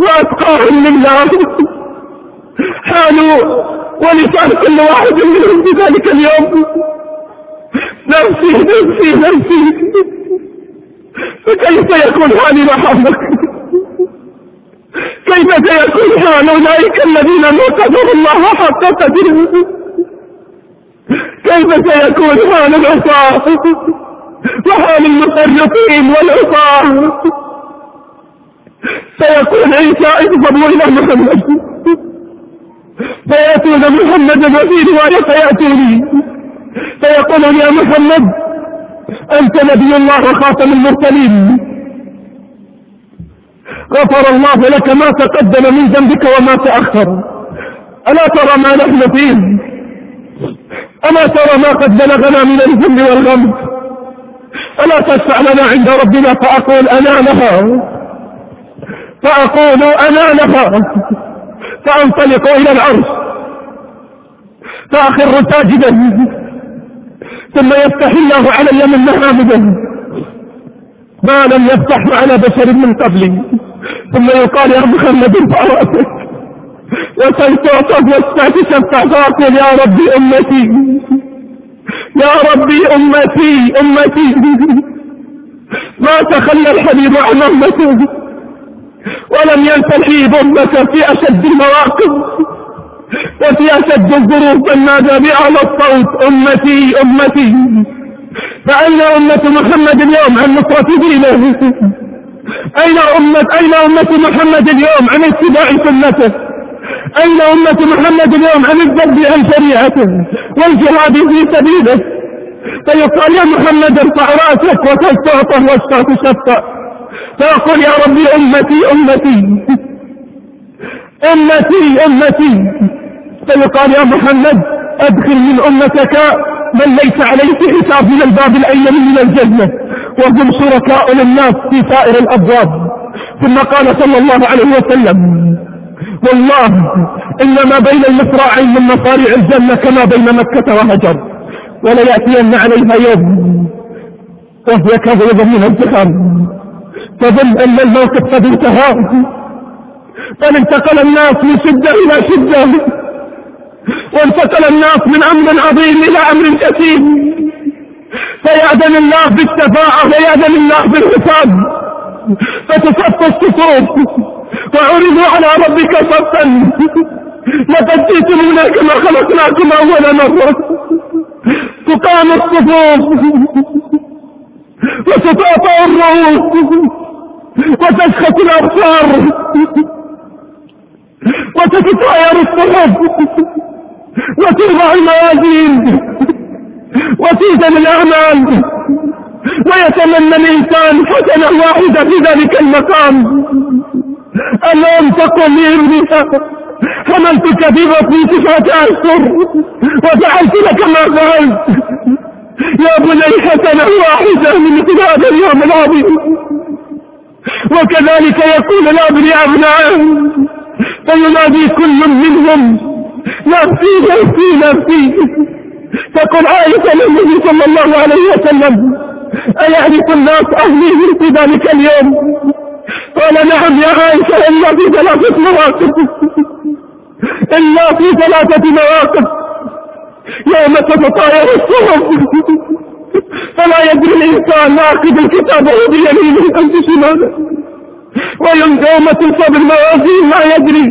وأتقاهم لله. حالوا ولسان كل واحد منهم في ذلك اليوم. نفسي نفسي نفسي. فكيف يكون حالي محمد كيف سيكون حال أولئك الذين نقدر الله حق قدره كيف سيكون حال العصاة وحال المخرفين والعصاة سيكون عيسى اذهبوا إلى محمد. فيأتون محمدا وفي رواية فيأتوني. فيقولون يا محمد أنت نبي الله وخاتم المرسلين. غفر الله لك ما تقدم من ذنبك وما تأخر. ألا ترى ما نحن فيه؟ ألا ترى ما قد بلغنا من الذنب والغم؟ ألا تشفع لنا عند ربنا فأقول أنا لها فأقول أنا لها فأنطلق إلى العرش. فأخر ساجدا. ثم يفتح الله علي من محامده ما لم يفتح على بشر من قبلي ثم يقال يا محمد فرأسك وسيتعطف واستعتشف فأقول يا ربي أمتي. يا ربي أمتي. أمتي. ما تخلى الحبيب عن أمته ولم الحبيب أمته في أشد المواقف وفي أشد الظروف نادى بأعلى الصوت أمتي أمتي. فأين أمة محمد اليوم عن نصرة دينه؟ أين أمة أين أمة محمد اليوم عن اتباع سنته؟ أين أمة محمد اليوم عن الذب عن شريعته والجهاد في سبيله؟ فيقال يا محمد ارفع رأسك وتستعطه واشفى تشفى فيقول يا ربي أمتي أمتي. أمتي أمتي. فيقال يا محمد أدخل من أمتك من ليس عليه حساب من الباب الأيمن من الجنة وهم شركاء للناس في سائر الأبواب. ثم قال صلى الله عليه وسلم والله إنما بين المصراعين من مصارع الجنة كما بين مكة وهجر وليأتين عليها يوم وهي كظيظ من الزخم تظن أن الموقف قد انتهى. بل انتقل الناس من شدة إلى شدة. وانتقل الناس من أمر عظيم إلى أمر كثير فيأذن الله بالشفاعة ويأذن الله بالحساب. فتصف الصفوف وعرضوا على ربك صفا. لقد جئتمونا كما خلقناكم أول مرة. تقام الصفوف. وتتعطى الرؤوس وتشخص الأبصار وتتطاير الصحف وتوضع الموازين وتوزن الأعمال ويتمنى الإنسان حسنة واحدة في ذلك المقام اليوم تقول لابنها حملتك في بطني تسعة أشهر وفعلت لك ما فعلت يا بني حسنة واحدة من هذا اليوم العظيم وكذلك يقول الأب لأبنائه فينادي كل منهم نفسي نفسي نفسي. تقول عائشة للنبي صلى الله عليه وسلم أيعرف الناس أهلي في ذلك اليوم؟ قال نعم يا عائشة إلا في ثلاثة مواقف إلا في ثلاثة مواقف يوم تتطاير الصحف. فلا يدري الإنسان أخذ الكتاب بيمينه أم بشماله ويوم تنصب الموازين ما يدري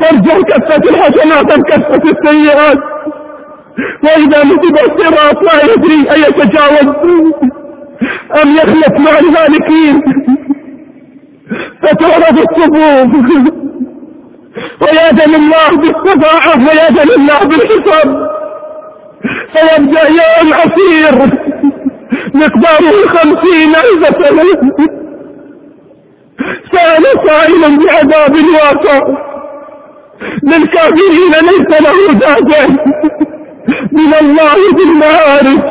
ترجع كفة الحسنات أم كفة السيئات. وإذا نصب الصراط لا يدري أن يتجاوز أم يخلف مع الهالكين فتعرض الصفوف. ويأذن الله بالشفاعة ويأذن الله بالحساب فيبدأ يوم عسير مقداره خمسين ألف سنة. سأل سائل بعذاب واقع للكافرين ليس له دافع. من الله بالمعارف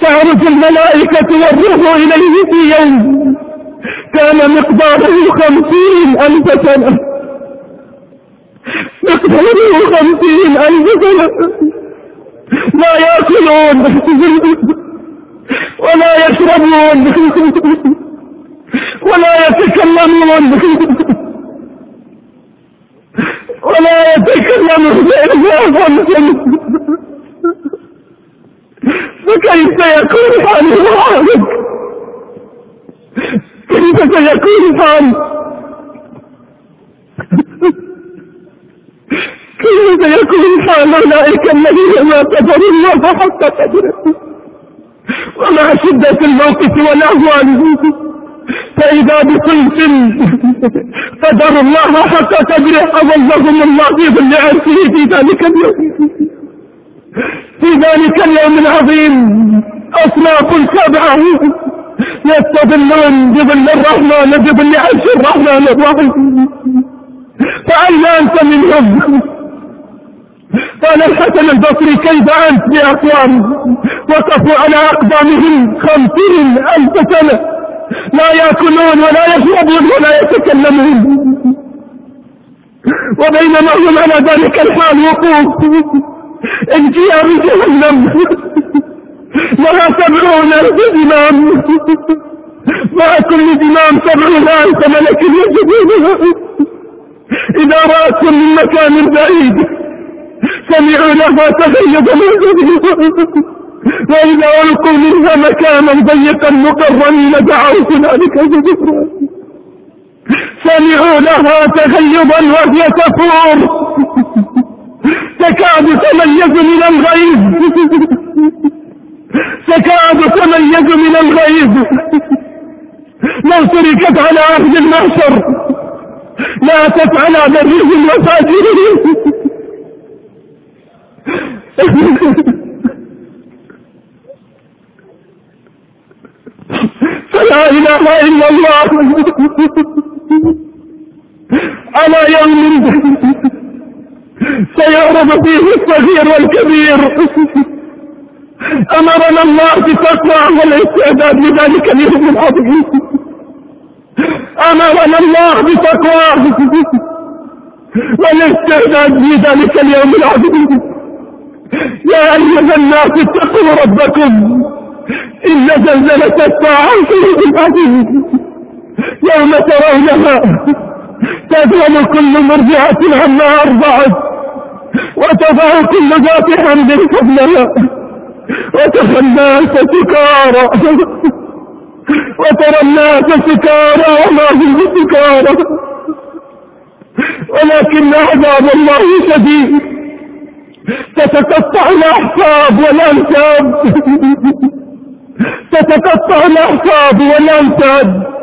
تعرج الملائكة والروح إليه في يوم. كان مقداره خمسين ألف سنة. مقداره خمسين ألف سنة. لا يأكلون. ولا يشربون. ولا يتكلمون. ولا يتكلمون. إلا فكيف يكون حاله حالك كيف سيكون حالك كيف سيكون حال أولئك الذين ما قدروا الله حق قدره. ومع شدة الموقف والأهوال فإذا بصيف قدروا الله حق قدره أظلهم الله في ظل عرشه في ذلك اليوم. في ذلك اليوم العظيم أصناف سبعة يستظلون بظل الرحمن بظل عرش الرحمن الرحيم. فأين أنت منهم قال الحسن البصري كيف أنت بأقوام وقفوا على أقدامهم خمسين ألف سنة. لا يأكلون ولا يشربون ولا يتكلمون. وبينما هم على ذلك الحال وقوف. انجيا بجهنم. لها سبعون ألف إمام مع كل إمام سبعون ألف ملك يجدونها. إذا رأتهم من مكان بعيد سمعوا لها تغيظا وإذا ألقوا منها مكانا ضيقا مقرنين دعوا هنالك زبرا سمعوا لها تغيظا وهي تفور. تكاد تميز من الغيظ تكاد تميز من الغيظ لو تركت على أهل المحشر لا تفعل برهم وفاجرهم فلا إله إلا الله. على يوم سيعرض فيه الصغير والكبير. أمرنا الله بتقوى والاستعداد لذلك اليوم العظيم. أمرنا الله بتقوى. والاستعداد لذلك اليوم العظيم. يا أيها الناس اتقوا ربكم إن زلزلة الساعة شيء عظيم يوم ترونها تذهل كل مرجعة عما أرضعت وتضع كل ذات حمد فضلها وترى الناس سكارى وترى الناس سكارى وما هم سكارى ولكن عذاب الله شديد. تتقطع الاحساب والأنساب. تتقطع الاحساب والأنساب.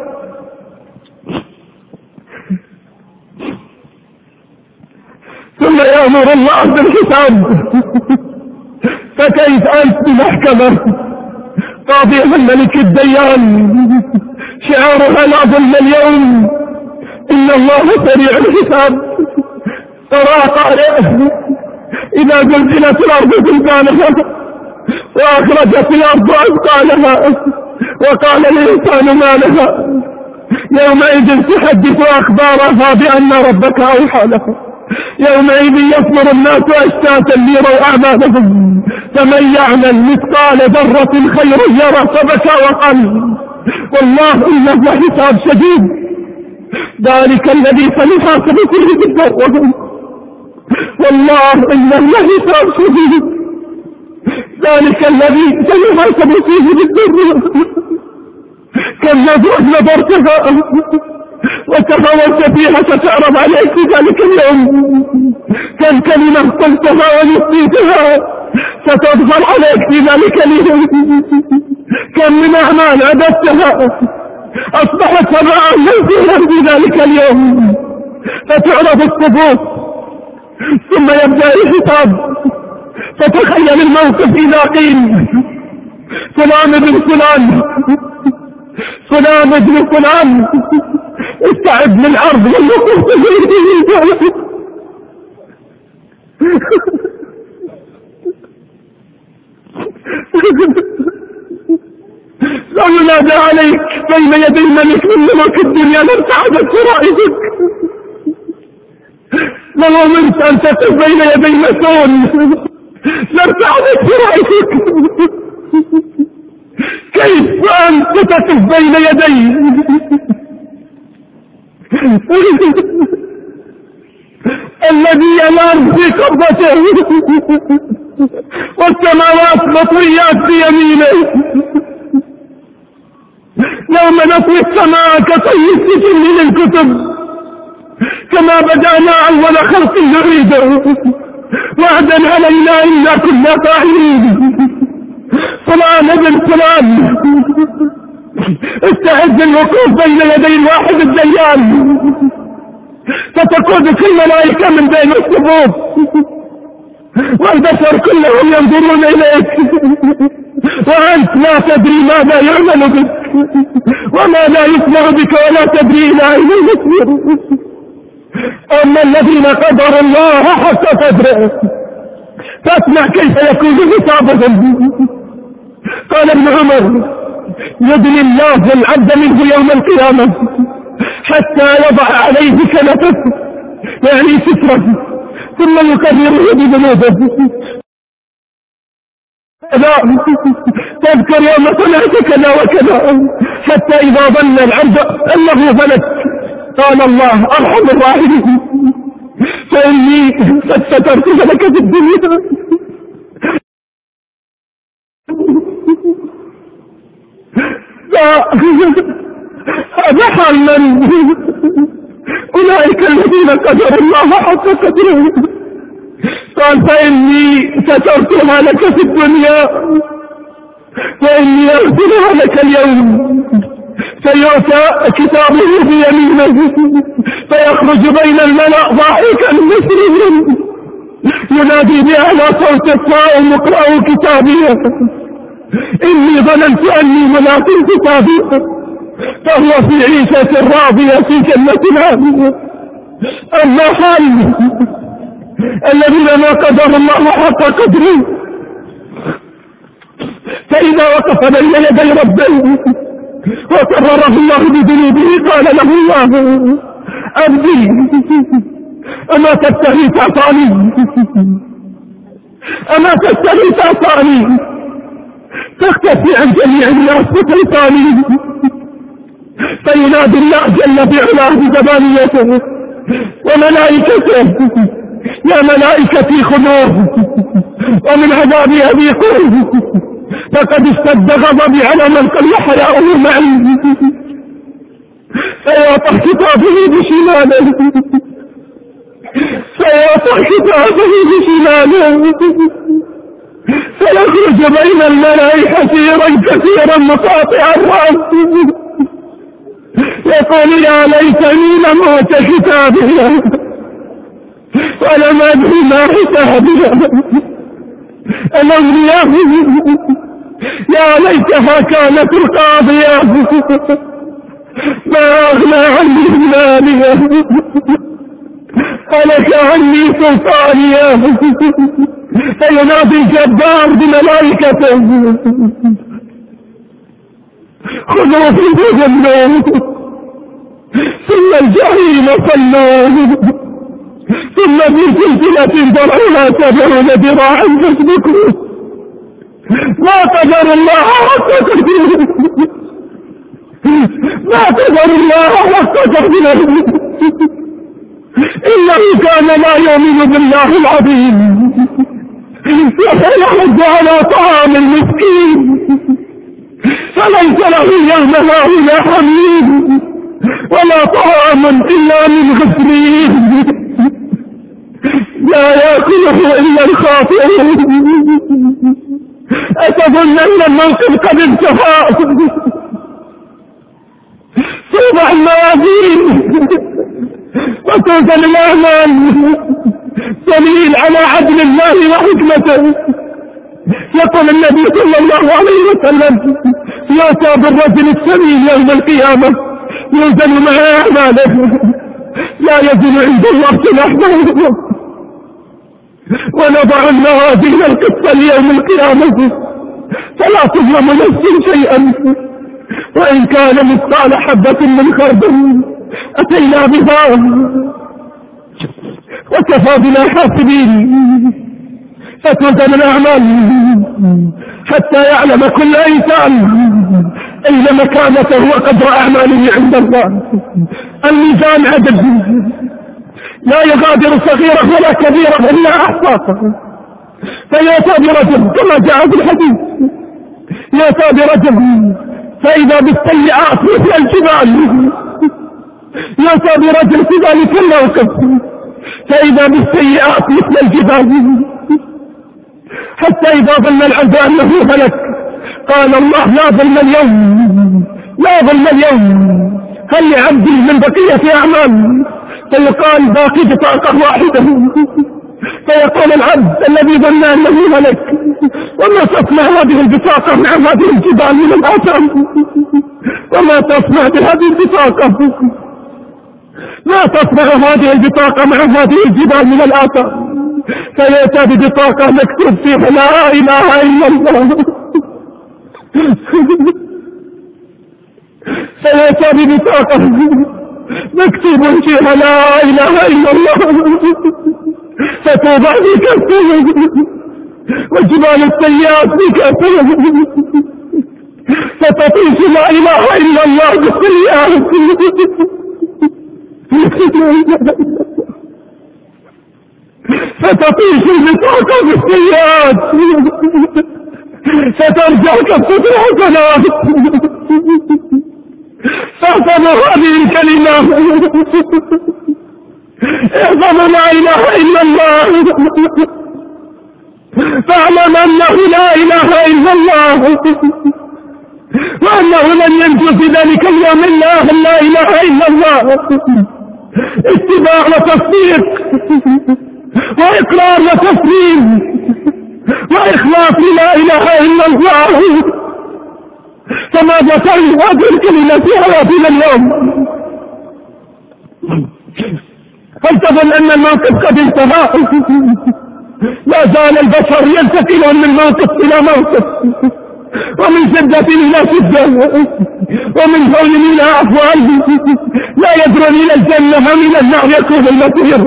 ثم يأمر الله بالحساب. فكيف أنت بمحكمة؟ قاضي الملك الديان. شعارها لا ظل اليوم. إن الله سريع الحساب. ترى قارئ إذا زلزلت الأرض زلزالها وأخرجت الأرض أثقالها وقال الإنسان ما لها. يومئذ تحدث أخبارها بأن ربك أوحى لها. يومئذ يصبر الناس أشتاتا ليروا أعمالهم. فمن يعمل مثقال ذرة خير يرى فبكى وقل. والله إنه حساب شديد. ذلك الذي سنحاسب كل بالذرة والله إنه حساب شديد ذلك الذي سنحاسب فيه بالذرة كم نظرت نظرتها وتفوت فيها ستعرض عليك ذلك اليوم. كم كلمة قلتها ونسيتها ستظهر عليك في ذلك اليوم. كم من أعمال عبدتها أصبحت سبعا في ذلك اليوم. فتعرض الصفوف ثم يبدأ الحساب فتخيل الموقف إذا قيل. فلان ابن فلان. فلان ابن فلان. استعد للعرض والوقوف لو ينادى عليك بين يدي الملك من ملك الدنيا لارتعدت فرائضك لو امرت أن تقف بين يدي مسؤول لارتعدت فرائضك كيف انت تقف بين يدي؟ الذي ينام في قبضته والسماوات مطويات بيمينه. يوم نطوي السماء كطي السجن للكتب. كما بدأنا أول خلق نعيده وعدا علينا انا كنا فاعلين فلان ابن فلان استعد للوقوف بين يدي الواحد الديان فتقود كل ملائكة من بين الصفوف والبشر كلهم ينظرون إليك. وأنت لا تدري ماذا يعمل بك. وما لا يسمع بك ولا تدري إلى أين يسمع. أما الذين قدروا الله حق قدره. فاسمع كيف يكون حسابهم قال ابن عمر يدني الله العبد منه يوم القيامة حتى يضع عليه كنفه يعني سترة ثم يكرره بذنوبه لا تذكر يوم صنعت كذا وكذا حتى إذا ظن العبد أنه هلك قال الله أرحم الراحمين. فإني قد سترت لك في الدنيا. لا. من أولئك الذين قدروا الله حق قدره. قال فإني سترتها لك في الدنيا. وإني أغفرها لك اليوم. فيؤتى كتابه بيمينه فيخرج بين الملأ ضاحكا مسرورا ينادي بأعلى صوت الصائم اقرأوا كتابي. إني ظننت أني ملاق كتابي. فهو في عيشة راضية في جنة عالية أما حال الذين ما قدر الله حق قدره فإذا وقف بين يدي ربه وكرره الله بذنوبه قال له الله أبدي. أما تستهي تعطاني أما تستهي تعطاني تختفي عن جميع الناس وتلقاني فينادي الله جل بعلاه بزبانيته وملائكته. يا ملائكتي خذوه ومن عذابي أبيكم فقد اشتد غضبي على من قد حياؤه معي. فيعطى كتابه بشماله. فيعطى كتابه بشماله. فيخرج بين الملائكة كثيرا كثيرا مقاطع الرأس. يقول يا ليتني لم اوت كتابي ولم أدري ما حسابي الأولياء يا ليتها كانت القاضية ما أغنى عني مالية هلك عني سلطانية فينادي الجبار بملائكته خذوا في جهنم ثم الجحيم صلوا ثم في سلسلة ضرعها سبعون ذراعا فاسلكوا ما قدر الله حق ما قدر الله حق قدره إنه كان لا يؤمن بالله العظيم. يحض على طعام المسكين. فليس له اليوم هاهنا حميد ولا طعام إلا من غسلين لا يأكله إلا الخاطئون. أتظن أن الموقف قد انتهى. توضع الموازين وتوزن الأعمال. دليل على عدل الله وحكمته. يقول النبي صلى الله عليه وسلم يؤتى بالرجل السمين يوم القيامة. يوزن مع أعماله. لا يزن عند الله لحظة ونضع الموازين القصة ليوم القيامة. فلا تظلم نفس شيئا. وإن كان مثقال حبة من خردل أتينا بها. وكفى بنا حاسبين. فتوزن الأعمال حتى يعلم كل إنسان أين مكانته وقدر أعماله عند الله. الميزان عدل. لا يغادر صغيرة ولا كبيرة إلا أحصاها برجل كما جاء في الحديث. يأتى برجل فإذا بالسيئات مثل الجبال يأتى برجل ذلك الموقف. فإذا بالسيئات مثل الجبال حتى إذا ظن العبد أنه هلك قال الله لا ظلم اليوم لا ظلم اليوم. هل لعبدي من بقية أعمال؟ فيقال باقي بطاقة واحدة. فيقول العبد الذي ظن أنه ملك وما تصنع هذه البطاقة مع هذه الجبال من الآثام. وما تصنع بهذه البطاقة ما تصنع هذه البطاقة مع هذه الجبال من الآثام. فيأتى ببطاقة مكتوب فيها لا إله إلا الله. فيأتى ببطاقة مكتوب فيها لا إله إلا الله. فتوضع بكفه وجبال السيئات بكفه فتطيش لا إله إلا الله بالسيئات فتطيش البطاقة بالسيئات فترجع كفة الحسنات فاحفظوا هذه الكلمة. احفظوا لا إله إلا الله. فاعلم انه لا اله الا الله. وانه لن ينجو في ذلك اليوم الا لا اله الا الله. اتباع وتصديق. وإقرار وتسليم. وإخلاص لا اله الا الله. فماذا تعني هذه الكلمة في حياتنا اليوم. هل تظن أن الموقف قد انتهى؟ لا زال البشر ينتقلون من موقف إلى موقف ومن شدة إلى شدة. ومن هول إلى احوال لا يدرون إلى الجنة هم إلى النار يكون المسير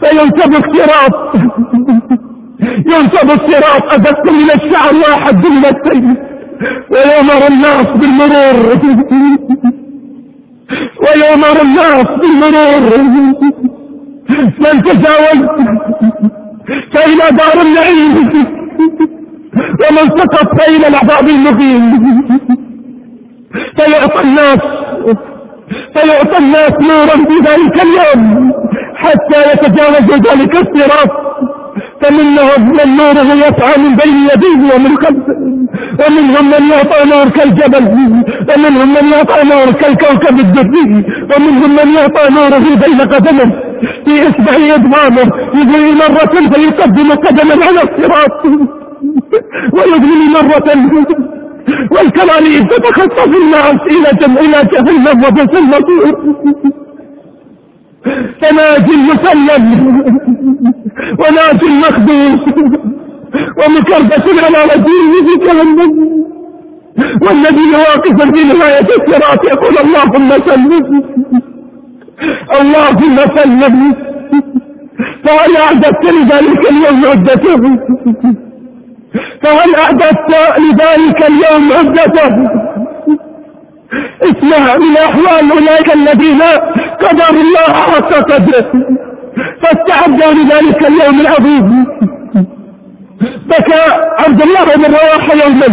فينسب الصراط. ينسب الصراط. أدق من الشعر وأحد من السيد ويؤمر الناس بالمرور. ويؤمر الناس بالمرور. من تجاوز فإلى دار النعيم. ومن سقط فإلى العذاب المبين فيعطى الناس فيعطى الناس نورا في ذلك اليوم حتى يتجاوزوا ذلك الصراط. فمنهم من نوره يسعى من بين يديه ومن خلفه. ومنهم من يعطى نور كالجبل. ومنهم من يعطى نور كالكوكب الدري ومنهم من يعطى نوره بين قدمه. في اصبع ادمامه يجري مرة فيقدم قدما على الصراط. ويجري مرة والكلاليب تتخطف الناس إلى إلى جهنم وبس المصير فناجي المسلم وناجي المخدوم ومكربة على رجل في جهنم. والنبي واقفا في نهاية الصراط يقول اللهم سلم اللهم سلم فهل أعددت لذلك اليوم عدته؟ فهل أعددت لذلك اليوم عدته؟ اسمع من أحوال أولئك الذين قدروا الله حق قدره. فاستعدوا لذلك اليوم العظيم. بكى عبد الله بن رواحة يوما.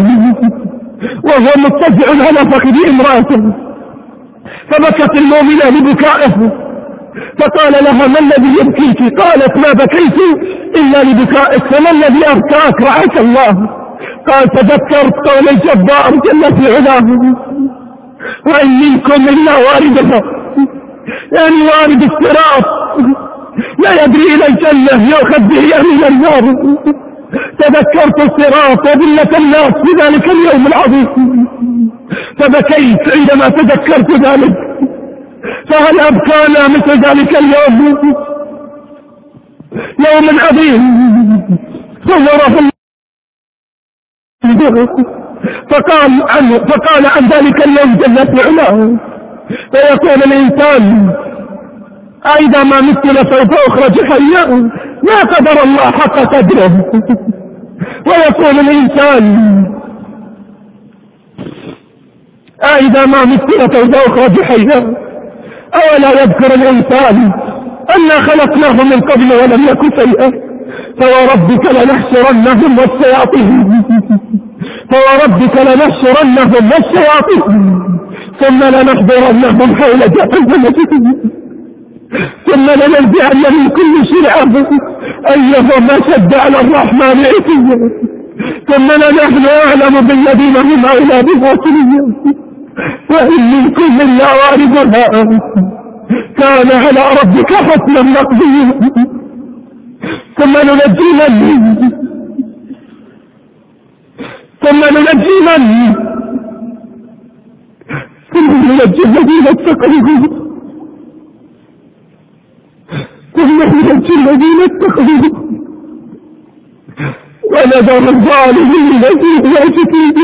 وهو متجع على فخذ امرأته. فبكت المؤمنه لبكائه فقال لها ما الذي يبكيك؟ قالت ما بكيت إلا لبكائك. فما الذي أبكاك؟ رعاك الله. قال تذكرت. قول الجبار جل علاه. وإن منكم إلا واردها يعني وارد الصراط. لا يدري إلى الجنة يؤخذ به إلى النار. تذكرت الصراط وذلة الناس في ذلك اليوم العظيم. فبكيت عندما تذكرت ذلك؟ فهل أبكانا مثل ذلك اليوم؟ يوم عظيم. صوره فقال عنه فقال عن ذلك اليوم جلت نعمه فيقول الإنسان أيضا ما مت لسوف أخرج حيا ما قدر الله حق قدره. ويقول الإنسان أئذا ما مت لسوف أخرج حيا أولا يذكر الإنسان أنا خلقناه من قبل ولم يكن شيئا فوربك لنحشرنهم والشياطين. فوربك لنحشرنهم والشياطين. ثم لنحضرنهم حول جهنم ثم لننزعن من كل شيعة أيهم شد على الرحمن عتيا. ثم لنحن أعلم بالذين هم أولى بها وإن منكم إلا واردها كان على ربك حتما مقضيا ثم ننجي من ثم ننجي من ثم ننجي الذين اتقوا. ثم ننجي الذين اتقوا. ونذر الظالمين في واجبين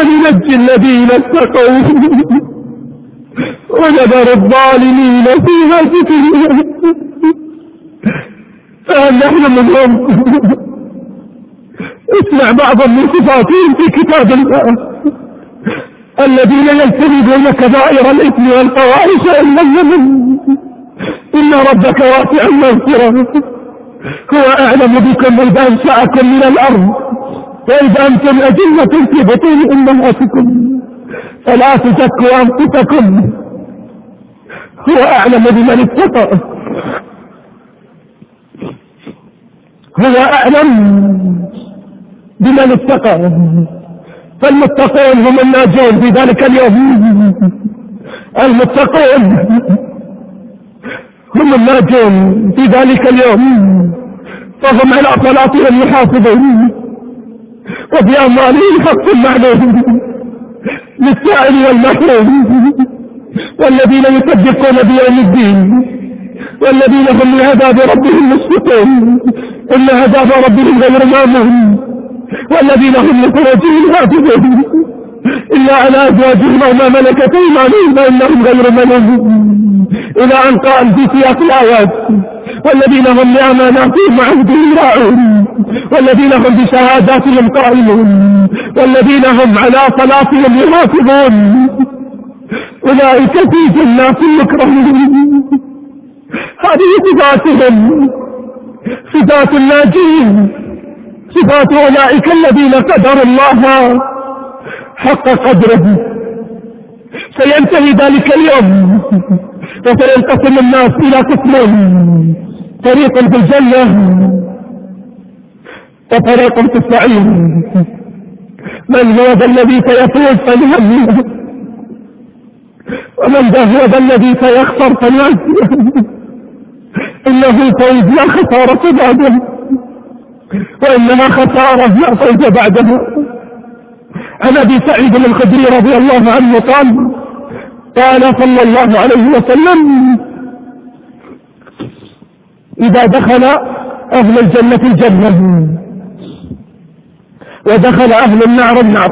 ثم ننجي الذين اتقوا ونذر الظالمين فيها جثيا فهل نحن منهم؟ اسمع بعضا من صفاتهم في كتاب الله. الذين يجتنبون كبائر الإثم والفواحش الا اليمن إن ربك واسع المغفره هو أعلم بكم اذ انشاكم من الأرض. واذ أنتم اجنه في بطون أمهاتكم فلا تزكوا أنفسكم. هو أعلم بمن اتقى. هو أعلم بمن اتقى. فالمتقون هم الناجون في ذلك اليوم. المتقون هم الناجون في ذلك اليوم. فهم على صلاتهم يحافظون. وفي أموالهم حق معلوم. للسائل والمحروم. والذين يصدقون بيوم الدين. والذين هم لعذاب ربهم مشفقون. إن عذاب ربهم غير مامون. والذين هم لفروجهم حافظون. إلا على أزواجهم أو ما ملكت أيمانهم فإنهم غير ملومون. إلى أن قال في سياق الآيات. والذين هم لأماناتهم وعهدهم راعون. والذين هم بشهاداتهم قائمون والذين هم على صلاتهم يحافظون أولئك في جنات مكرمون هذه صفاتهم. صفات الناجين صفات أولئك الذين قدروا الله حق قدره. سينتهي ذلك اليوم. وسينقسم الناس إلى قسمين. فريق في الجنة. وفريق في من هو ذا الذي سيفوز فليهنئ ومن ذا هو ذا الذي سيخسر فليعزي إنه فوز لا خسارة بعده. وإنما خسارة لا فوز بعدها عن أبي سعيد الخدري رضي الله عنه قال قال صلى الله عليه وسلم إذا دخل أهل الجنة الجنة. ودخل أهل النار النار.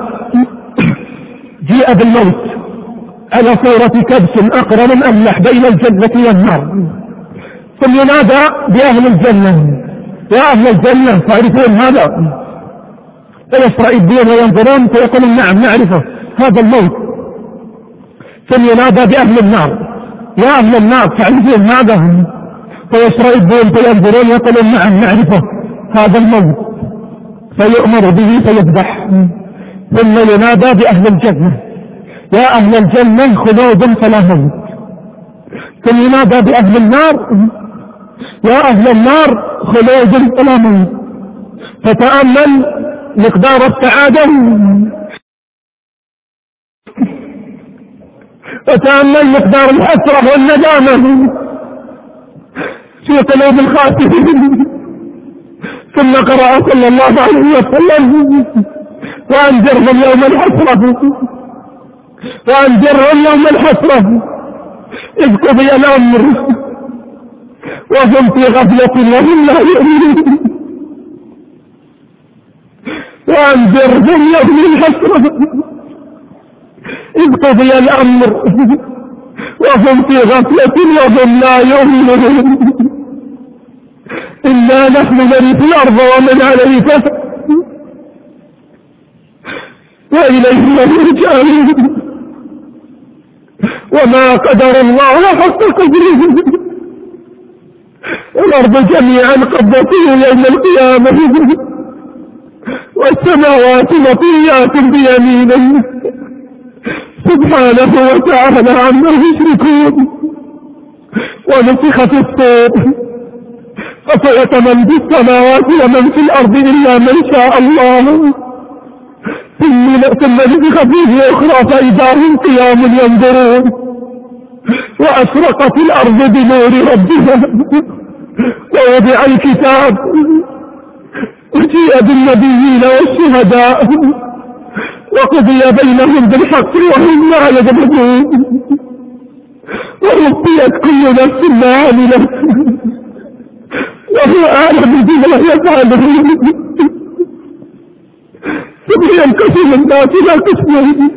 جيء بالموت. على صورة كبس أقرن أملح بين الجنة والنار. ثم ينادى بأهل الجنة. يا أهل الجنة تعرفون هذا؟ فيسترئبون وينظرون فيقولون نعم نعرفه. هذا الموت. ثم ينادى بأهل النار. يا أهل النار تعرفون هم فيشرئبون فينظرون يقولون نعم نعرفه. هذا الموت. فيؤمر به فيذبح. ثم ينادى بأهل الجنة يا أهل الجنة خلود فلا موت ثم ينادى بأهل النار يا أهل النار خلود فلا موت فتأمل مقدار السعادة. وتأمل مقدار الحسرة والندامة في قلوب الخاسرين. ثم قرأ صلى الله عليه وسلم. وأنذرهم يوم الحسرة. وأنذرهم يوم الحسرة. إذ قضي الأمر وهم في غفلة وهم لا يؤمنون. وأنذرهم يوم الحسرة. إذ قضي الأمر وهم في غفلة وهم لا يؤمنون. إنا نحن نرث الأرض ومن عليها وإليه يرجعون وما قدر الله حق قدره. الأرض جميعا قبضته يوم القيامة. والسماوات مطيات بيمينه سبحانه وتعالى عما يشركون. ونفخ في الصور. فصعق من في السماوات ومن في الأرض إلا من شاء الله. ثم نفخ فيه أخرى فإذا هم قيام ينظرون. وأشرقت الأرض بنور ربها. ووضع الكتاب. وجيء بالنبيين والشهداء. وقضي بينهم بالحق وهم لا يظلمون. ووفيت كل نفس ما عملت وهو أعلم بما يفعلون ثم ينقسم الناس إلى قسمين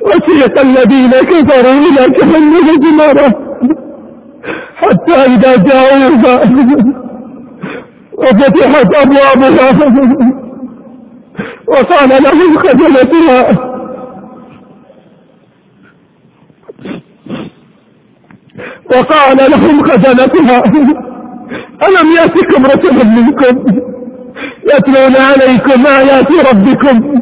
وسيق الذين كفروا إلى جهنم زمرا حتى إذا جاءوها وفتحت أبوابها. وقال لهم خزنتها. وقال لهم خزنتها. ألم يأتكم رسل منكم؟ يتلون عليكم آيات ربكم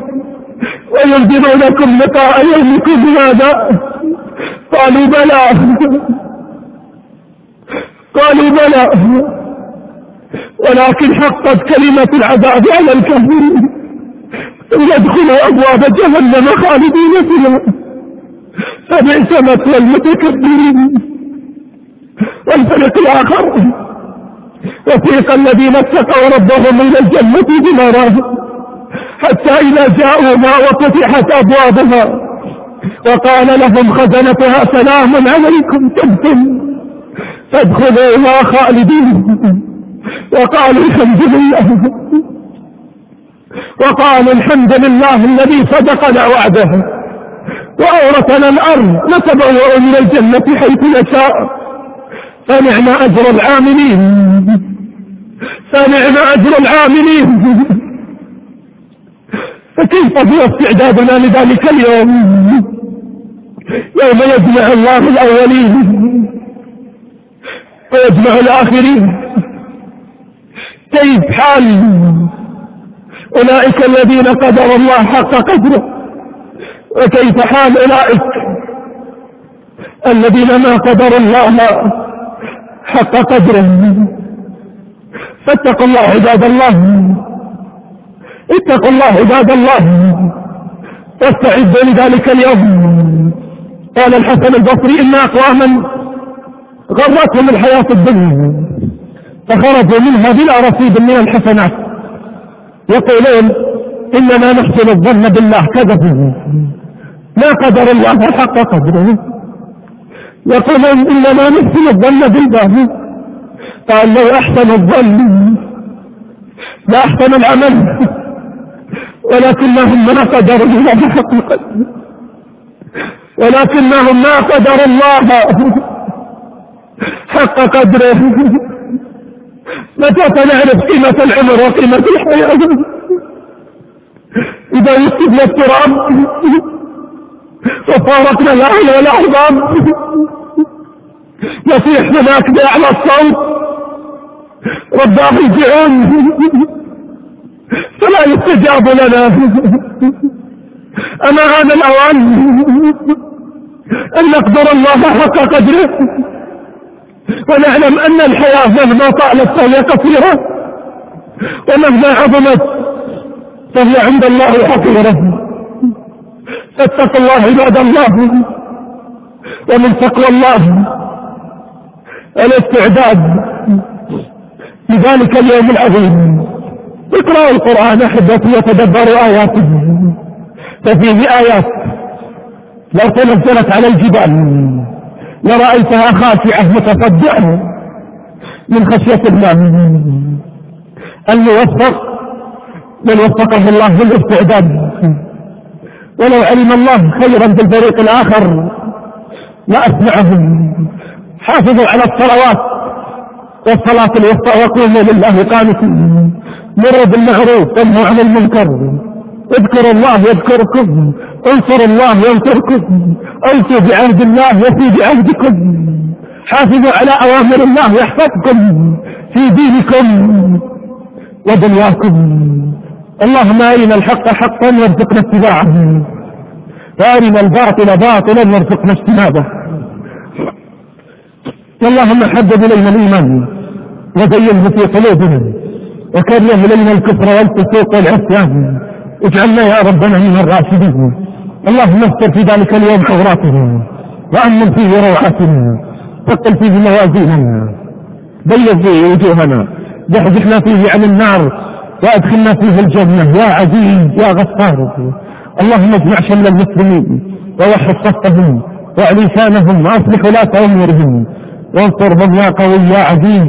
وينذرونكم لقاء يومكم هذا؟ قالوا بلى. قالوا بلى. ولكن حقت كلمة العذاب على الكافرين. يدخلوا أبواب جهنم خالدين فيها. فبئس مثوى المتكبرين. والفريق الآخر. وفيق الذين اتقوا ربهم إلى الجنة بمراد حتى إذا جاءوا ما وفتحت أبوابها وقال لهم خزنتها سلام عليكم تبتم فادخلوها خالدين وقالوا الحمد لله. وقالوا الحمد لله الذي صدقنا وعده وأورثنا الأرض نتبوأ من الجنة حيث نشاء فنعم أجر العاملين. فنعم أجر العاملين. فكيف هو استعدادنا لذلك اليوم؟ يوم يجمع الله الأولين ويجمع الآخرين. كيف حال؟ أولئك الذين قدر الله حق قدره. وكيف حال أولئك الذين ما قدر الله؟ حق قدره. فاتقوا الله عباد الله. اتقوا الله عباد الله. واستعدوا لذلك اليوم. قال الحسن البصري إن أقواما غرتهم الحياة الدنيا فخرجوا منها بلا رصيد من الحسنات. يقولون إننا نحسن الظن بالله كذبوا ما قدر الله حق قدره. يقولون إنما نحسن الظن بالله قال لو أحسن الظن لا أحسن العمل. ولكنهم ما قدروا الله حق قدره ولكنهم ما قدر الله. حق قدره. متى سنعرف قيمة العمر وقيمة الحياة؟ إذا يكتب التراب وفارقنا الأهل والأحباب يصيح هناك بأعلى الصوت. رباه الجعون فلا يستجاب لنا. أما هذا الأوان. أن نقدر الله حق قدره. ونعلم أن الحياة مهما طالت فهي قصيرة. ومهما عظمت فهي عند الله حقيرة فاتقوا الله عباد الله. ومن تقوى الله الاستعداد لذلك اليوم العظيم. اقرأوا القرآن أحبتي وتدبروا آياته ففيه آيات. لو تنزلت على الجبال لرأيتها خاشعة متصدعة من خشية الله الموفق من وفقه الله بالاستعداد ولو علم الله خيرا بالفريق الآخر لأسمعهم. حافظوا على الصلوات والصلاة الوسطى وقوموا لله قانتين. مروا بالمعروف وانهوا عن المنكر. اذكروا الله يذكركم. انصروا الله ينصركم. أوفوا بعهد الله يفي بعهدكم. حافظوا على أوامر الله يحفظكم في دينكم ودنياكم. اللهم أرنا الحق حقا وارزقنا اتباعه. وأرنا الباطل باطلا وارزقنا اجتنابه. اللهم حبب إلينا الإيمان وزينه في قلوبنا وكره إلينا الكفر والفسوق والعصيان. اجعلنا يا ربنا من الراشدين. اللهم استر في ذلك اليوم عوراتهم وأمن فيه روعتنا ثقل فيه موازيننا. بيض فيه وجوهنا. زحزحنا فيه عن النار. وأدخلنا فيه الجنة يا عزيز يا غفار. اللهم اجمع شمل المسلمين ووحد صفهم وأعلي شانهم وأصلح ولاة أمورهم. وانصرهم يا قوي يا عزيز.